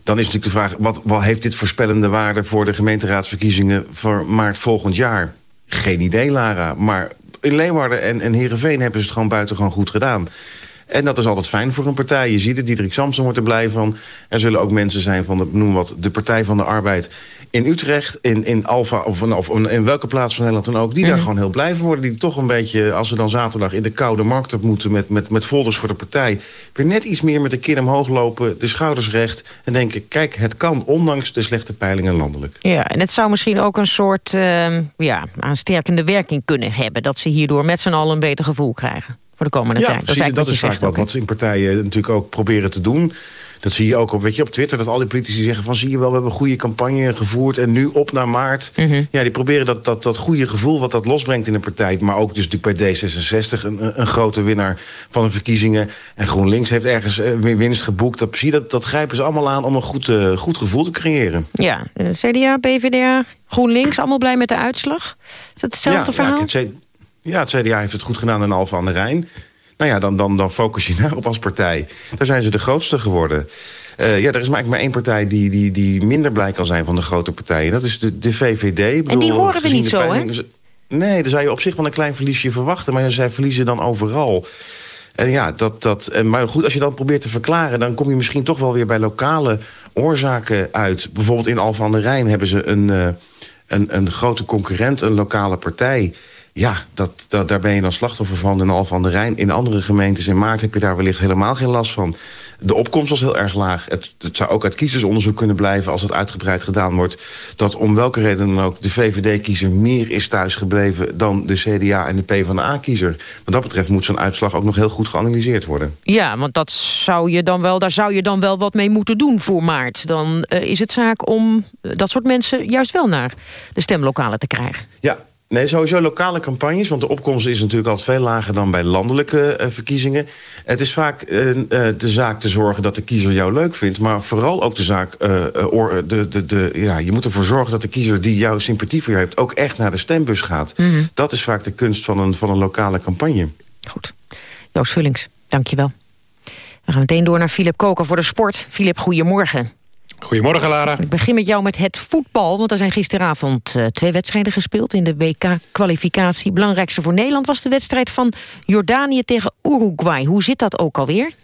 Speaker 53: Dan is natuurlijk de vraag, wat, wat heeft dit voorspellende waarde... voor de gemeenteraadsverkiezingen voor maart volgend jaar? Geen idee, Lara. Maar in Leeuwarden en, en Heerenveen hebben ze het gewoon buitengewoon goed gedaan. En dat is altijd fijn voor een partij. Je ziet het, Diederik Samson wordt er blij van. Er zullen ook mensen zijn van, de, noem wat, de Partij van de Arbeid in Utrecht, in, in Alfa of, of in welke plaats van Nederland dan ook... die daar mhm. gewoon heel blij van worden. Die toch een beetje, als ze dan zaterdag in de koude markt op moeten... met, met, met folders voor de partij, weer net iets meer met de kin omhoog lopen... de schouders recht en denken, kijk, het kan, ondanks de slechte peilingen landelijk.
Speaker 2: Ja, en het zou misschien ook een soort uh, ja, aansterkende werking kunnen hebben... dat ze hierdoor met z'n allen een beter gevoel krijgen voor de komende
Speaker 53: ja,
Speaker 2: tijd.
Speaker 53: Precies, dat, dat is vaak wat, wat ze in partijen natuurlijk ook proberen te doen. Dat zie je ook op, weet je, op Twitter, dat al die politici zeggen van... zie je wel, we hebben een goede campagne gevoerd en nu op naar maart. Mhm. Ja, die proberen dat, dat, dat goede gevoel wat dat losbrengt in een partij... maar ook dus natuurlijk bij D66, een, een grote winnaar van de verkiezingen... en GroenLinks heeft ergens uh, winst geboekt. Dat, zie dat, dat grijpen ze allemaal aan om een goed, uh, goed gevoel te creëren.
Speaker 2: Ja, uh, CDA, PvdA, GroenLinks, allemaal blij met de uitslag? Is dat hetzelfde
Speaker 53: ja,
Speaker 2: verhaal?
Speaker 53: Ja, ja, het CDA heeft het goed gedaan in Alphen aan de Rijn. Nou ja, dan, dan, dan focus je [LAUGHS] daarop als partij. Daar zijn ze de grootste geworden. Uh, ja, er is eigenlijk maar één partij die, die, die minder blij kan zijn van de grote partijen. Dat is de, de VVD.
Speaker 2: en die horen we niet zo, hè?
Speaker 53: Nee, daar zou je op zich wel een klein verliesje verwachten. Maar zij verliezen dan overal. En ja, dat, dat, maar goed, als je dan probeert te verklaren... dan kom je misschien toch wel weer bij lokale oorzaken uit. Bijvoorbeeld in Alphen aan de Rijn hebben ze een, uh, een, een grote concurrent, een lokale partij Ja, dat, dat, daar ben je dan slachtoffer van in Al van de Rijn. In andere gemeentes in maart heb je daar wellicht helemaal geen last van. De opkomst was heel erg laag. Het, het, zou ook uit kiezersonderzoek kunnen blijven als het uitgebreid gedaan wordt... dat om welke reden dan ook de VVD-kiezer meer is thuisgebleven... dan de CDA en de PvdA-kiezer. Wat dat betreft moet zo'n uitslag ook nog heel goed geanalyseerd worden.
Speaker 2: Ja, want dat zou je dan wel, daar zou je dan wel wat mee moeten doen voor maart. Dan uh, is het zaak om uh, dat soort mensen juist wel naar de stemlokalen te krijgen.
Speaker 53: Ja, Nee, sowieso lokale campagnes, want de opkomst is natuurlijk altijd veel lager dan bij landelijke uh, verkiezingen. Het is vaak uh, uh, de zaak te zorgen dat de kiezer jou leuk vindt, maar vooral ook de zaak, or, de, de, de, ja, je moet ervoor zorgen dat de kiezer die jouw sympathie voor je heeft ook echt naar de stembus gaat. Mm -hmm. Dat is vaak de kunst van een, van een lokale campagne.
Speaker 2: Goed. Joost Vullings, dank je wel. We gaan meteen door naar Filip Koker voor de sport. Filip, goedemorgen.
Speaker 54: Goedemorgen, Lara.
Speaker 2: Ik begin met jou met het voetbal, want er zijn gisteravond uh, twee wedstrijden gespeeld in de WK-kwalificatie. Belangrijkste voor Nederland was de wedstrijd van Jordanië tegen Uruguay. Hoe zit dat ook alweer?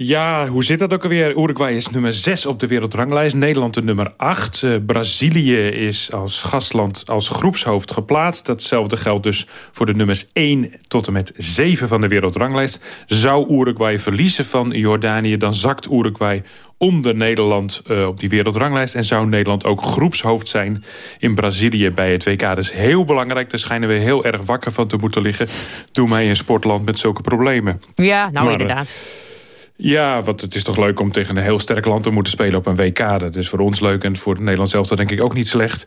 Speaker 54: Ja, hoe zit dat ook alweer? Uruguay is nummer 6 op de wereldranglijst. Nederland de nummer 8. Uh, Brazilië is als gastland als groepshoofd geplaatst. Datzelfde geldt dus voor de nummers 1 tot en met 7 van de wereldranglijst. Zou Uruguay verliezen van Jordanië... dan zakt Uruguay onder Nederland uh, op die wereldranglijst... en zou Nederland ook groepshoofd zijn in Brazilië bij het WK. Dat is heel belangrijk, daar schijnen we heel erg wakker van te moeten liggen. Doe mij een sportland met zulke problemen.
Speaker 2: Ja, nou maar, inderdaad.
Speaker 54: Ja, want het is toch leuk om tegen een heel sterk land te moeten spelen op een WK. Dat is voor ons leuk en voor Nederland zelf dat denk ik ook niet slecht.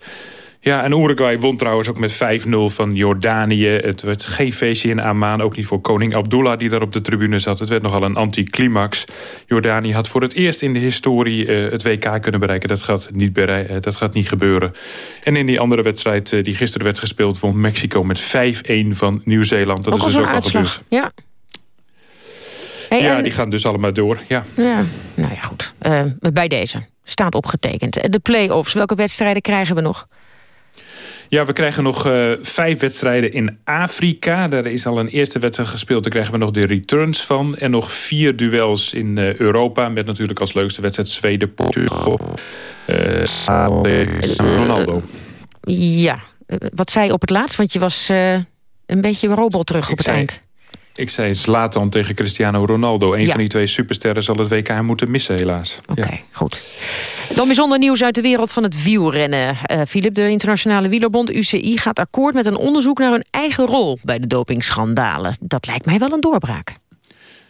Speaker 54: Ja, en Uruguay won trouwens ook met 5-0 van Jordanië. Het werd geen feestje in Amman, ook niet voor koning Abdullah... die daar op de tribune zat. Het werd nogal een anticlimax. Jordanië had voor het eerst in de historie uh, het WK kunnen bereiken. Dat gaat, niet berei uh, dat gaat niet gebeuren. En in die andere wedstrijd uh, die gisteren werd gespeeld... won Mexico met 5-1 van Nieuw-Zeeland. Dat ook is dus ook al gebeurd.
Speaker 2: Ja.
Speaker 54: Hey, ja, en... die gaan dus allemaal door. Ja.
Speaker 2: ja. Nou ja, goed. Bij deze staat opgetekend. De play-offs, welke wedstrijden krijgen we nog?
Speaker 54: Ja, we krijgen nog uh, vijf wedstrijden in Afrika. Daar is al een eerste wedstrijd gespeeld. Daar krijgen we nog de returns van. En nog vier duels in uh, Europa. Met natuurlijk als leukste wedstrijd Zweden, Portugal. Uh, Ronaldo.
Speaker 2: Ja, wat zei je op het laatst? Want je was een beetje robot terug op het eind.
Speaker 54: Ik zei Zlatan tegen Cristiano Ronaldo. Een
Speaker 2: Ja.
Speaker 54: van die twee supersterren zal het WK moeten missen, helaas.
Speaker 2: Oké, goed. Dan bijzonder nieuws uit de wereld van het wielrennen. Eh Philip, de Internationale Wielerbond UCI gaat akkoord met een onderzoek naar hun eigen rol bij de dopingschandalen. Dat lijkt mij wel een doorbraak.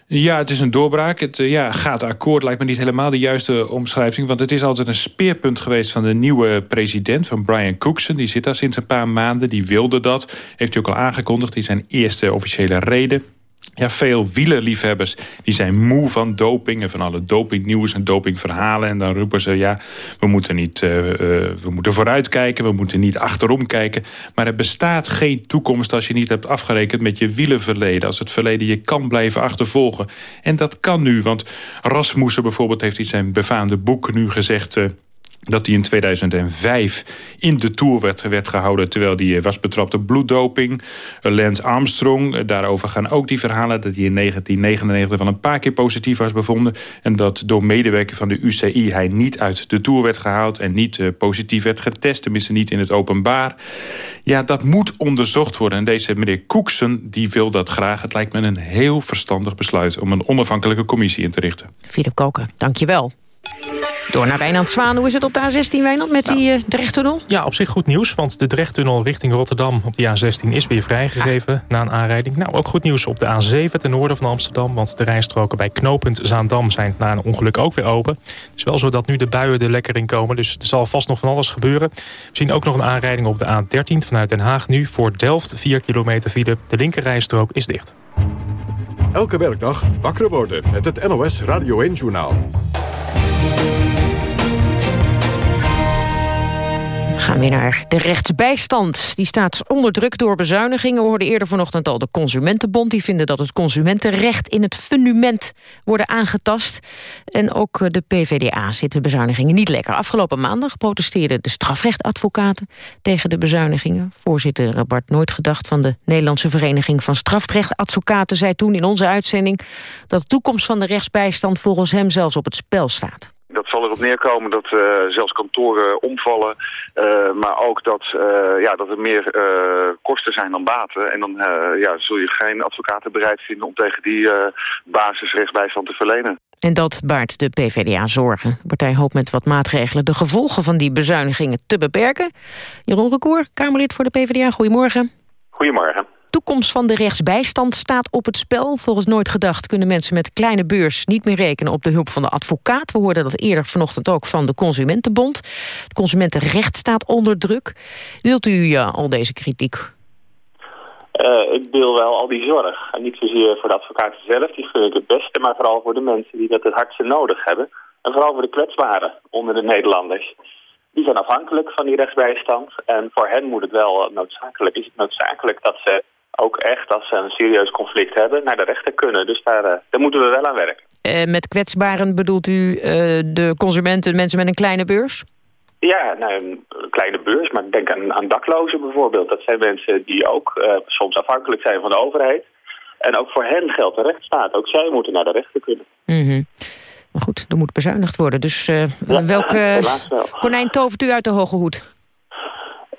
Speaker 54: Ja, het is een doorbraak. Het eh, ja, gaat akkoord lijkt me niet helemaal de juiste omschrijving. Want het is altijd een speerpunt geweest van de nieuwe president, van Brian Cookson. Die zit daar sinds een paar maanden, die wilde dat. Heeft hij ook al aangekondigd in zijn eerste officiële reden. Ja, veel wielerliefhebbers die zijn moe van doping... en van alle dopingnieuws en dopingverhalen. En dan roepen ze, ja, we moeten, niet, uh, uh, we moeten vooruitkijken... we moeten niet achterom kijken. Maar er bestaat geen toekomst als je niet hebt afgerekend... met je wielerverleden. Als het verleden je kan blijven achtervolgen. En dat kan nu, want Rasmussen bijvoorbeeld... heeft in zijn befaamde boek nu gezegd... Uh, dat hij in 2005 in de Tour werd, gehouden... terwijl hij was betrapt op bloeddoping. Lance Armstrong, eh, daarover gaan ook die verhalen... dat hij in 1999 wel een paar keer positief was bevonden... en dat door medewerker van de UCI hij niet uit de Tour werd gehaald... en niet positief werd getest, tenminste niet in het openbaar. Ja, dat moet onderzocht worden. En deze meneer Cookson die wil dat graag. Het lijkt me een heel verstandig besluit... om een onafhankelijke commissie in te richten.
Speaker 2: Philip Koken, dank je. Door naar Wijnand Zwaan. Hoe is het op de A16, Wijnand, met die uh, Drechttunnel?
Speaker 27: Ja, op zich goed nieuws, want de Drechttunnel richting Rotterdam op de A16 is weer vrijgegeven na een aanrijding. Nou, ook goed nieuws op de A7 ten noorden van Amsterdam, want de rijstroken bij knooppunt Zaandam zijn na een ongeluk ook weer open. Het is wel zo dat nu de buien er lekker in komen, dus er zal vast nog van alles gebeuren. We zien ook nog een aanrijding op de A13 vanuit Den Haag nu voor Delft, 4 kilometer file. De linkerrijstrook is dicht.
Speaker 1: Elke werkdag wakker worden met het NOS Radio 1-journaal.
Speaker 2: Gaan weer naar de rechtsbijstand. Die staat onder druk door bezuinigingen. We hoorden eerder vanochtend al de Consumentenbond. Die vinden dat het consumentenrecht in het fundament worden aangetast. En ook de PVDA zitten bezuinigingen niet lekker. Afgelopen maandag protesteerden de strafrechtadvocaten tegen de bezuinigingen. Voorzitter Bart Nooitgedacht van de Nederlandse Vereniging van Strafrechtadvocaten zei toen in onze uitzending dat de toekomst van de rechtsbijstand volgens hem zelfs op het spel staat.
Speaker 55: Dat zal erop neerkomen dat zelfs kantoren omvallen. maar ook dat, ja, dat er meer kosten zijn dan baten. En dan ja, zul je geen advocaten bereid vinden om tegen die basisrechtsbijstand te verlenen.
Speaker 2: En dat baart de PvdA zorgen. De partij hoopt met wat maatregelen de gevolgen van die bezuinigingen te beperken. Jeroen Recour, Kamerlid voor de PvdA, goedemorgen.
Speaker 56: Goedemorgen.
Speaker 2: Toekomst van de rechtsbijstand staat op het spel. Volgens Nooit Gedacht kunnen mensen met kleine beurs niet meer rekenen op de hulp van de advocaat. We hoorden dat eerder vanochtend ook van de Consumentenbond. De consumentenrecht staat onder druk. Deelt u ja, al deze kritiek?
Speaker 56: Uh, ik deel wel al die zorg. En niet zozeer voor de advocaten zelf, die gun ik het beste... maar vooral voor de mensen die dat het hardste nodig hebben. En vooral voor de kwetsbaren onder de Nederlanders. Die zijn afhankelijk van die rechtsbijstand. En voor hen moet het wel noodzakelijk, is het noodzakelijk dat ze ook echt, als ze een serieus conflict hebben, naar de rechter kunnen. Dus daar, uh, daar moeten we wel aan werken.
Speaker 2: Uh, met kwetsbaren bedoelt u de consumenten, mensen met een kleine beurs?
Speaker 56: Ja, nou, een kleine beurs, maar denk aan, aan daklozen bijvoorbeeld. Dat zijn mensen die ook uh, soms afhankelijk zijn van de overheid. En ook voor hen geldt de rechtsstaat. Ook zij moeten naar de rechter kunnen.
Speaker 2: Mm Maar goed, er moet bezuinigd worden. Dus uh, ja, welke [LAUGHS] konijn tovert u uit de hoge hoed?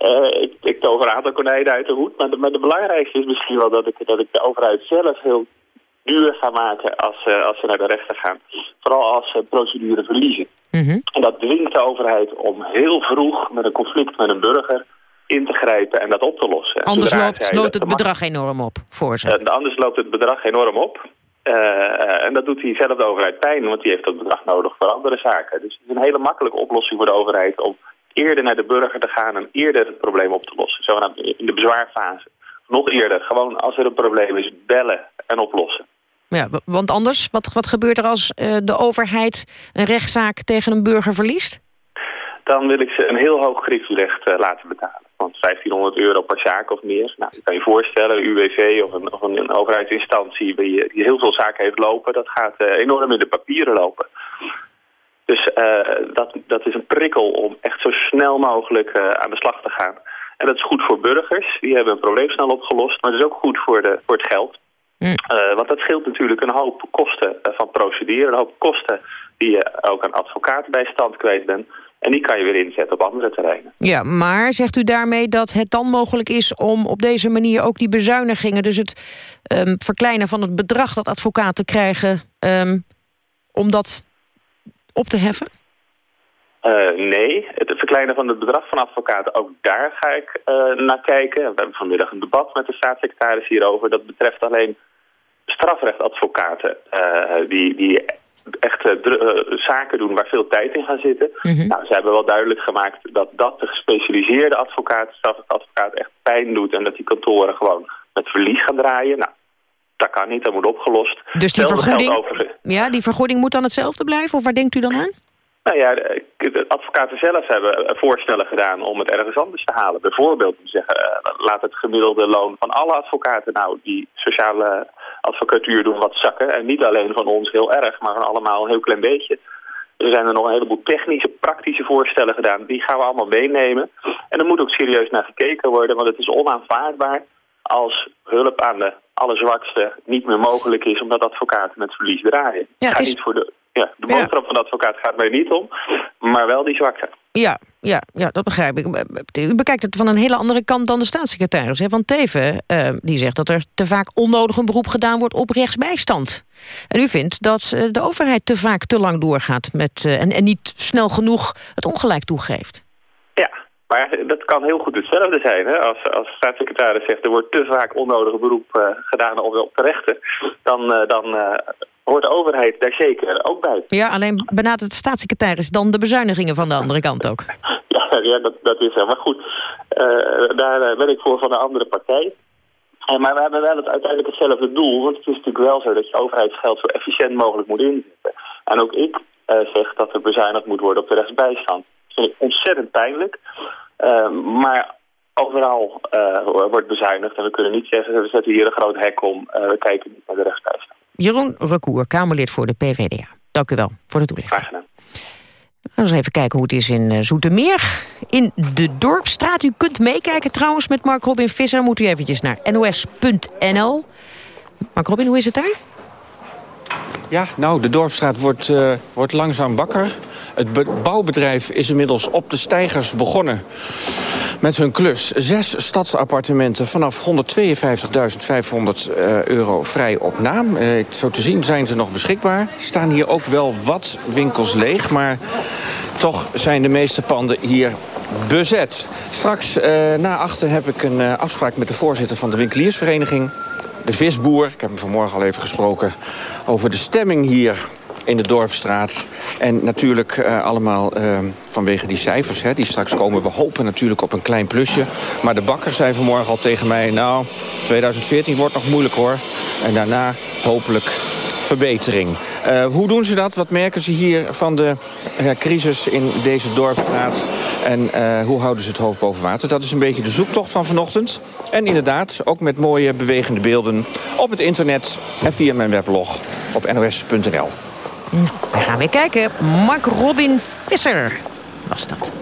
Speaker 56: Uh, ik, ik tover een aantal konijnen uit de hoed. Maar de, maar de belangrijkste is misschien wel dat ik, dat ik de overheid zelf heel duur ga maken als, uh, als ze naar de rechter gaan. Vooral als ze procedure verliezen. Mhm. En dat dwingt de overheid om heel vroeg met een conflict met een burger in te grijpen en dat op te lossen.
Speaker 2: Anders loopt, loopt het bedrag enorm op voor ze.
Speaker 56: Anders loopt het bedrag enorm op. Uh, en dat doet diezelfde overheid pijn, want die heeft dat bedrag nodig voor andere zaken. Dus het is een hele makkelijke oplossing voor de overheid om eerder naar de burger te gaan en eerder het probleem op te lossen. Zo in de bezwaarfase. Nog eerder, gewoon als er een probleem is, bellen en oplossen.
Speaker 2: Ja, want anders, wat, wat gebeurt er als uh, de overheid een rechtszaak tegen een burger verliest?
Speaker 56: Dan wil ik ze een heel hoog griefrecht uh, laten betalen. Want 1500 euro per zaak of meer. Nou, je kan je voorstellen, een UWV of een, of een, overheidsinstantie... Die, die heel veel zaken heeft lopen, dat gaat uh, enorm in de papieren lopen. Dus dat, dat is een prikkel om echt zo snel mogelijk aan de slag te gaan. En dat is goed voor burgers, die hebben een probleem snel opgelost. Maar het is ook goed voor, de, voor het geld. Mm. Uh, want dat scheelt natuurlijk een hoop kosten van procedure, een hoop kosten die je ook aan advocaatbijstand kwijt bent. En die kan je weer inzetten op andere terreinen.
Speaker 2: Ja, maar zegt u daarmee dat het dan mogelijk is om op deze manier ook die bezuinigingen... dus het um, verkleinen van het bedrag dat advocaten krijgen... Um, om dat op te heffen?
Speaker 56: Uh, nee, het verkleinen van het bedrag van advocaten, ook daar ga ik uh, naar kijken. We hebben vanmiddag een debat met de staatssecretaris hierover. Dat betreft alleen strafrechtadvocaten uh, die, die echt zaken doen waar veel tijd in gaan zitten. Mm -hmm. nou, ze hebben wel duidelijk gemaakt dat dat de gespecialiseerde advocaat, strafrechtadvocaat, echt pijn doet. En dat die kantoren gewoon met verlies gaan draaien. Nou, dat kan niet, dat moet opgelost.
Speaker 2: Dus die vergoeding, ja, die vergoeding moet dan hetzelfde blijven? Of waar denkt u dan aan?
Speaker 56: Nou ja, de advocaten zelf hebben voorstellen gedaan om het ergens anders te halen. Bijvoorbeeld om te zeggen, laat het gemiddelde loon van alle advocaten nou die sociale advocatuur doen wat zakken. En niet alleen van ons heel erg, maar van allemaal een heel klein beetje. Er zijn er nog een heleboel technische, praktische voorstellen gedaan. Die gaan we allemaal meenemen. En er moet ook serieus naar gekeken worden, want het is onaanvaardbaar als hulp aan de allerzwakste niet meer mogelijk is omdat advocaten met verlies draaien. Ja, het is... niet voor de ja, de boodschap van de advocaat gaat mij niet om, maar wel die zwakte.
Speaker 2: Ja, ja, ja, dat begrijp ik. U bekijkt het van een hele andere kant dan de staatssecretaris. Hè? Want Teven uh, die zegt dat er te vaak onnodig een beroep gedaan wordt op rechtsbijstand. En u vindt dat uh, de overheid te vaak te lang doorgaat met, uh, en, en niet snel genoeg het ongelijk toegeeft.
Speaker 56: Maar dat kan heel goed hetzelfde zijn. Hè? Als, als de staatssecretaris zegt er wordt te vaak onnodig beroep gedaan op, op de rechten... dan, dan hoort de overheid daar zeker ook bij.
Speaker 2: Ja, alleen benadert de staatssecretaris dan de bezuinigingen van de andere kant ook. [LAUGHS]
Speaker 56: ja, ja dat, dat is er. Maar goed, uh, daar eh, ben ik voor van een andere partij. Uh, maar we hebben wel het, uiteindelijk hetzelfde doel. Want het is natuurlijk wel zo dat je overheidsgeld zo efficiënt mogelijk moet inzetten. En ook ik uh, zeg dat er bezuinigd moet worden op de rechtsbijstand. Dat vind ik ontzettend pijnlijk. Maar overal wordt bezuinigd. En we kunnen niet zeggen, we zetten hier een groot hek om. we kijken niet naar de rechtsbijstand.
Speaker 2: Jeroen Recour, Kamerlid voor de PVDA. Dank u wel voor de toelichting.
Speaker 56: Graag gedaan.
Speaker 2: eens even kijken hoe het is in uh, Zoetermeer. In de Dorpstraat. U kunt meekijken trouwens met Mark Robin Visser. Moet u eventjes naar nos.nl. Mark Robin, hoe is het daar?
Speaker 57: Ja, nou, de Dorpstraat wordt, uh, wordt langzaam wakker.
Speaker 28: Het bouwbedrijf is inmiddels op de stijgers begonnen met hun klus. Zes stadsappartementen vanaf 152.500 uh, euro vrij op naam. Uh, zo te zien zijn ze nog beschikbaar. Staan hier ook wel wat winkels leeg, maar toch zijn de meeste panden hier bezet. Straks na achter heb ik een afspraak met de voorzitter van de winkeliersvereniging. De visboer, ik heb hem vanmorgen al even gesproken... over de stemming hier in de Dorpstraat. En natuurlijk uh, allemaal uh, vanwege die cijfers hè, die straks komen. We hopen natuurlijk op een klein plusje. Maar de bakker zei vanmorgen al tegen mij... nou, 2014 wordt nog moeilijk hoor. En daarna hopelijk verbetering. Uh, hoe doen ze dat? Wat merken ze hier van de crisis in deze dorpstraat? En hoe houden ze het hoofd boven water? Dat is een beetje de zoektocht van vanochtend. En inderdaad, ook met mooie bewegende beelden op het internet... en via mijn weblog op nos.nl.
Speaker 58: We gaan weer kijken. Mark Robin Visser was dat.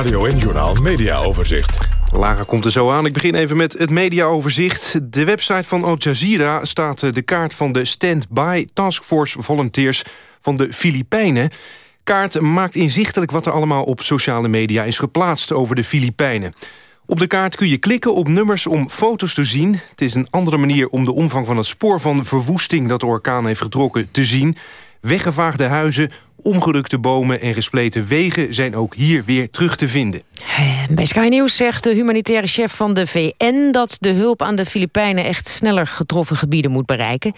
Speaker 1: Radio en Journaal Media Overzicht.
Speaker 59: Lara komt er zo aan. Ik begin even met het mediaoverzicht. De website van Al Jazeera staat eh, de kaart van de Stand-by Taskforce Volunteers van de Filipijnen. Kaart maakt inzichtelijk wat er allemaal op sociale media is geplaatst over de Filipijnen. Op de kaart kun je klikken op nummers om foto's te zien. Het is een andere manier om de omvang van het spoor van verwoesting... dat de orkaan heeft getrokken te zien. Weggevaagde huizen, omgerukte bomen en gespleten wegen... zijn ook hier weer terug te vinden.
Speaker 58: Bij Sky News zegt de humanitaire chef van de VN... dat de hulp aan de Filipijnen echt sneller getroffen gebieden moet bereiken.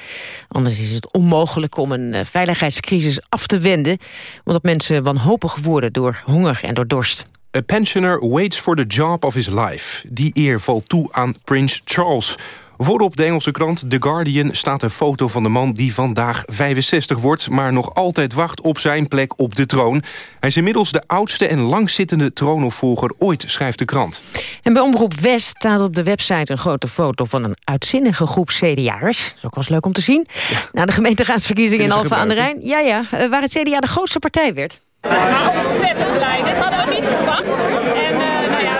Speaker 58: Anders is het onmogelijk om een eh, veiligheidscrisis af te wenden... omdat mensen wanhopig worden door honger en door dorst.
Speaker 59: A pensioner waits for the job of his life. Die eer valt toe aan Prins Charles... Voorop de Engelse krant The Guardian staat een foto van de man... die vandaag 65 wordt, maar nog altijd wacht op zijn plek op de troon. Hij is inmiddels de oudste en langzittende troonopvolger ooit, schrijft de krant.
Speaker 2: En bij Omroep West staat op de website een grote foto... van een uitzinnige groep CDA'ers. Dat is ook wel eens leuk om te zien. Na de gemeenteraadsverkiezingen in Alphen aan de Rijn... Ja, ja, eh, waar het CDA de grootste partij werd.
Speaker 60: Maar ontzettend blij. Dit hadden we niet verwacht. En uh, nou ja,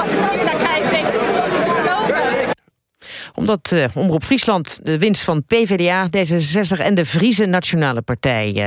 Speaker 60: als ik hier naar kijk, denk ik, het is nog niet te geloven.
Speaker 2: Omdat uh, Omroep Friesland de winst van PvdA, D66 en de Friese Nationale Partij... Uh,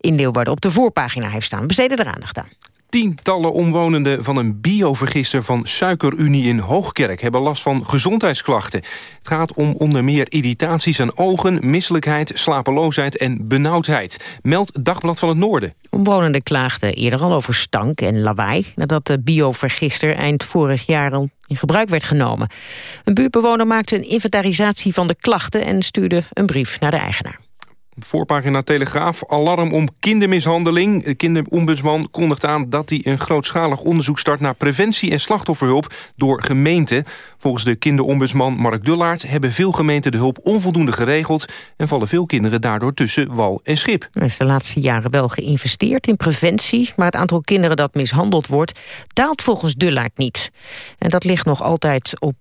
Speaker 2: in Leeuwarden op de voorpagina heeft staan. Besteden er aandacht aan.
Speaker 59: Tientallen omwonenden van een biovergister van Suikerunie in Hoogkerk... hebben last van gezondheidsklachten. Het gaat om onder meer irritaties aan ogen, misselijkheid... slapeloosheid en benauwdheid. Meldt Dagblad van het Noorden.
Speaker 2: Omwonenden klaagden eerder al over stank en lawaai... nadat de biovergister eind vorig jaar al in gebruik werd genomen. Een buurtbewoner maakte een inventarisatie van de klachten... en stuurde een brief naar de eigenaar.
Speaker 59: Voorpagina Telegraaf, alarm om kindermishandeling. De kinderombudsman kondigt aan dat hij een grootschalig onderzoek start... naar preventie en slachtofferhulp door gemeenten. Volgens de kinderombudsman Mark Dullaert... hebben veel gemeenten de hulp onvoldoende geregeld... en vallen veel kinderen daardoor tussen wal en schip.
Speaker 2: Er is de laatste jaren wel geïnvesteerd in preventie... maar het aantal kinderen dat mishandeld wordt... daalt volgens Dullaert niet. En dat ligt nog altijd op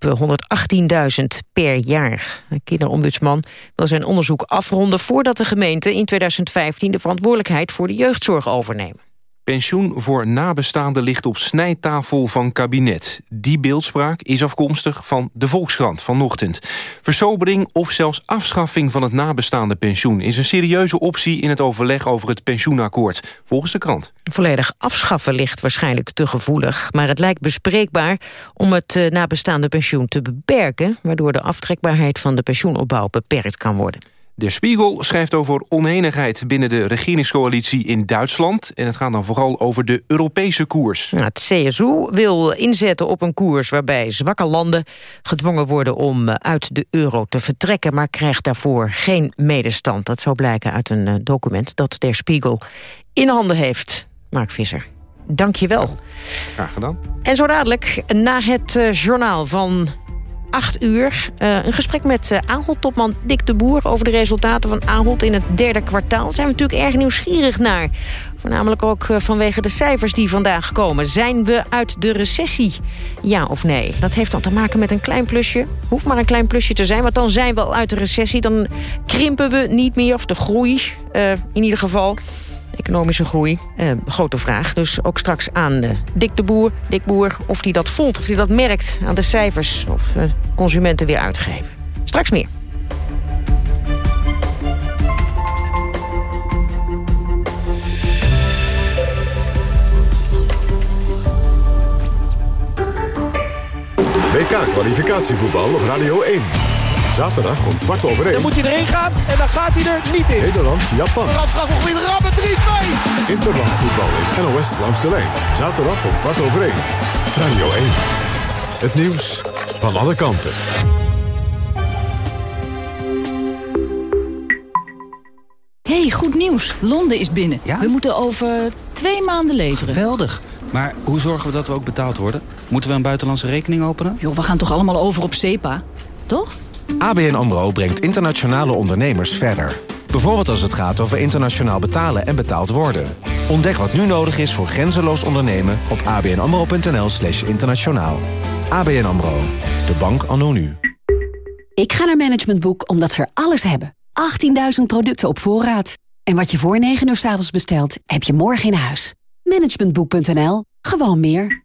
Speaker 2: 118.000 per jaar. De kinderombudsman wil zijn onderzoek afronden... voordat de gemeente in 2015 de verantwoordelijkheid voor de jeugdzorg overnemen.
Speaker 59: Pensioen voor nabestaanden ligt op snijtafel van kabinet. Die beeldspraak is afkomstig van de Volkskrant vanochtend. Versobering of zelfs afschaffing van het nabestaande pensioen... is een serieuze optie in het overleg over het pensioenakkoord, volgens de krant.
Speaker 2: Volledig afschaffen ligt waarschijnlijk te gevoelig... maar het lijkt bespreekbaar om het eh, nabestaande pensioen te beperken... waardoor de aftrekbaarheid van de pensioenopbouw beperkt kan worden.
Speaker 59: De Spiegel schrijft over oneenigheid binnen de regeringscoalitie in Duitsland. En het gaat dan vooral over de Europese koers.
Speaker 2: Nou, het CSU wil inzetten op een koers waarbij zwakke landen gedwongen worden om eh, uit de euro te vertrekken, maar krijgt daarvoor geen medestand. Dat zou blijken uit een eh, document dat Der Spiegel in handen heeft. Mark Visser. Dank je wel.
Speaker 59: Graag gedaan.
Speaker 2: En zo dadelijk, na het uh, journaal van 8 uur. Uh, een gesprek met uh, Ahold-topman Dick de Boer... over de resultaten van Ahold in het derde kwartaal. Daar zijn we natuurlijk erg nieuwsgierig naar. Voornamelijk ook uh, vanwege de cijfers die vandaag komen. Zijn we uit de recessie? Ja of nee? Dat heeft dan te maken met een klein plusje. Hoeft maar een klein plusje te zijn, want dan zijn we al uit de recessie. Dan krimpen we niet meer, of de groei in ieder geval... Economische groei, eh, grote vraag. Dus ook straks aan eh, Dick de Boer, Dick Boer, of hij dat voelt, of hij dat merkt aan de cijfers, of eh, consumenten weer uitgeven. Straks meer.
Speaker 1: WK-kwalificatievoetbal op Radio 1. Zaterdag om kwart over één.
Speaker 61: Dan moet hij erin gaan en dan gaat hij er niet in.
Speaker 1: Nederland, Japan.
Speaker 61: Randstraf nog weer rammen, 3-2.
Speaker 1: Interlandvoetbal in NOS langs de lijn. Zaterdag om kwart over één. Radio 1. Het nieuws van alle kanten.
Speaker 62: hey, goed nieuws. Londen is binnen.
Speaker 63: Ja?
Speaker 62: We moeten over twee maanden leveren.
Speaker 63: Geweldig. Maar hoe zorgen we dat we ook betaald worden? Moeten we een buitenlandse rekening openen?
Speaker 62: Joh, we gaan toch allemaal over op SEPA? Toch?
Speaker 64: ABN AMRO brengt internationale ondernemers verder. Bijvoorbeeld als het gaat over internationaal betalen en betaald worden. Ontdek wat nu nodig is voor grenzeloos ondernemen op abnamro.nl slash internationaal. ABN AMRO, de bank anno nu.
Speaker 65: Ik ga naar Management Boek omdat ze er alles hebben. 18.000 producten op voorraad. En wat je voor 9 uur s avonds bestelt, heb je morgen in huis. Managementboek.nl. Gewoon meer.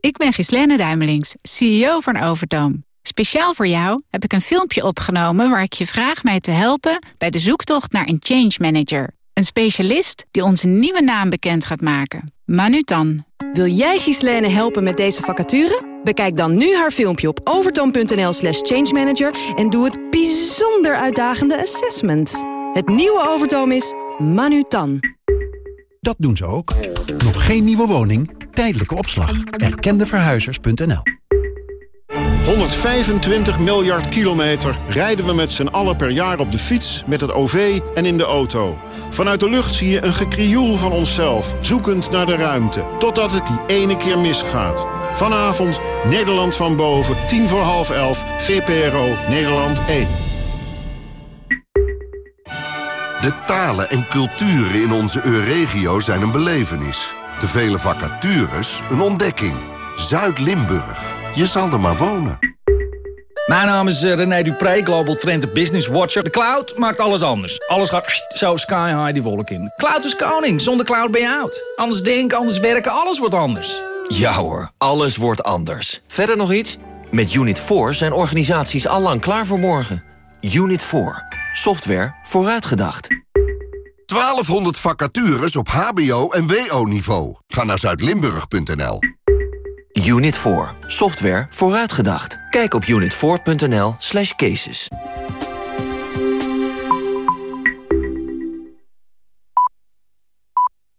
Speaker 66: Ik ben Gislenne Duimelings, CEO van Overtoom. Speciaal voor jou heb ik een filmpje opgenomen waar ik je vraag mij te helpen bij de zoektocht naar een change manager. Een specialist die onze nieuwe naam bekend gaat maken. Manutan.
Speaker 67: Wil jij Gislene helpen met deze vacature? Bekijk dan nu haar filmpje op overtoom.nl slash changemanager... en doe het bijzonder uitdagende assessment. Het nieuwe Overtoom is Manutan.
Speaker 68: Dat doen ze ook. Nog geen nieuwe woning? Tijdelijke opslag. Erkendeverhuizers.nl
Speaker 46: 125 miljard kilometer rijden we met z'n allen per jaar op de fiets, met het OV en in de auto. Vanuit de lucht zie je een gekrioel van onszelf, zoekend naar de ruimte. Totdat het die ene keer misgaat. Vanavond Nederland van boven, tien voor half elf, VPRO, Nederland 1.
Speaker 69: De talen en culturen in onze Euregio zijn een belevenis. De vele vacatures een ontdekking. Zuid-Limburg. Je zal er maar wonen.
Speaker 70: Mijn naam is eh, René Dupré, Global Trend Business Watcher. De cloud maakt alles anders. Alles gaat zo sky high die wolk in. Cloud is koning, zonder cloud ben je oud. Anders denken, anders werken, alles wordt anders.
Speaker 8: Ja hoor, alles wordt anders. Verder nog iets? Met Unit 4 zijn organisaties allang klaar voor morgen. Unit 4. Software vooruitgedacht.
Speaker 69: 1200 vacatures op hbo- en wo-niveau. Ga naar zuidlimburg.nl.
Speaker 8: Unit 4. Software vooruitgedacht. Kijk op unit4.nl slash cases.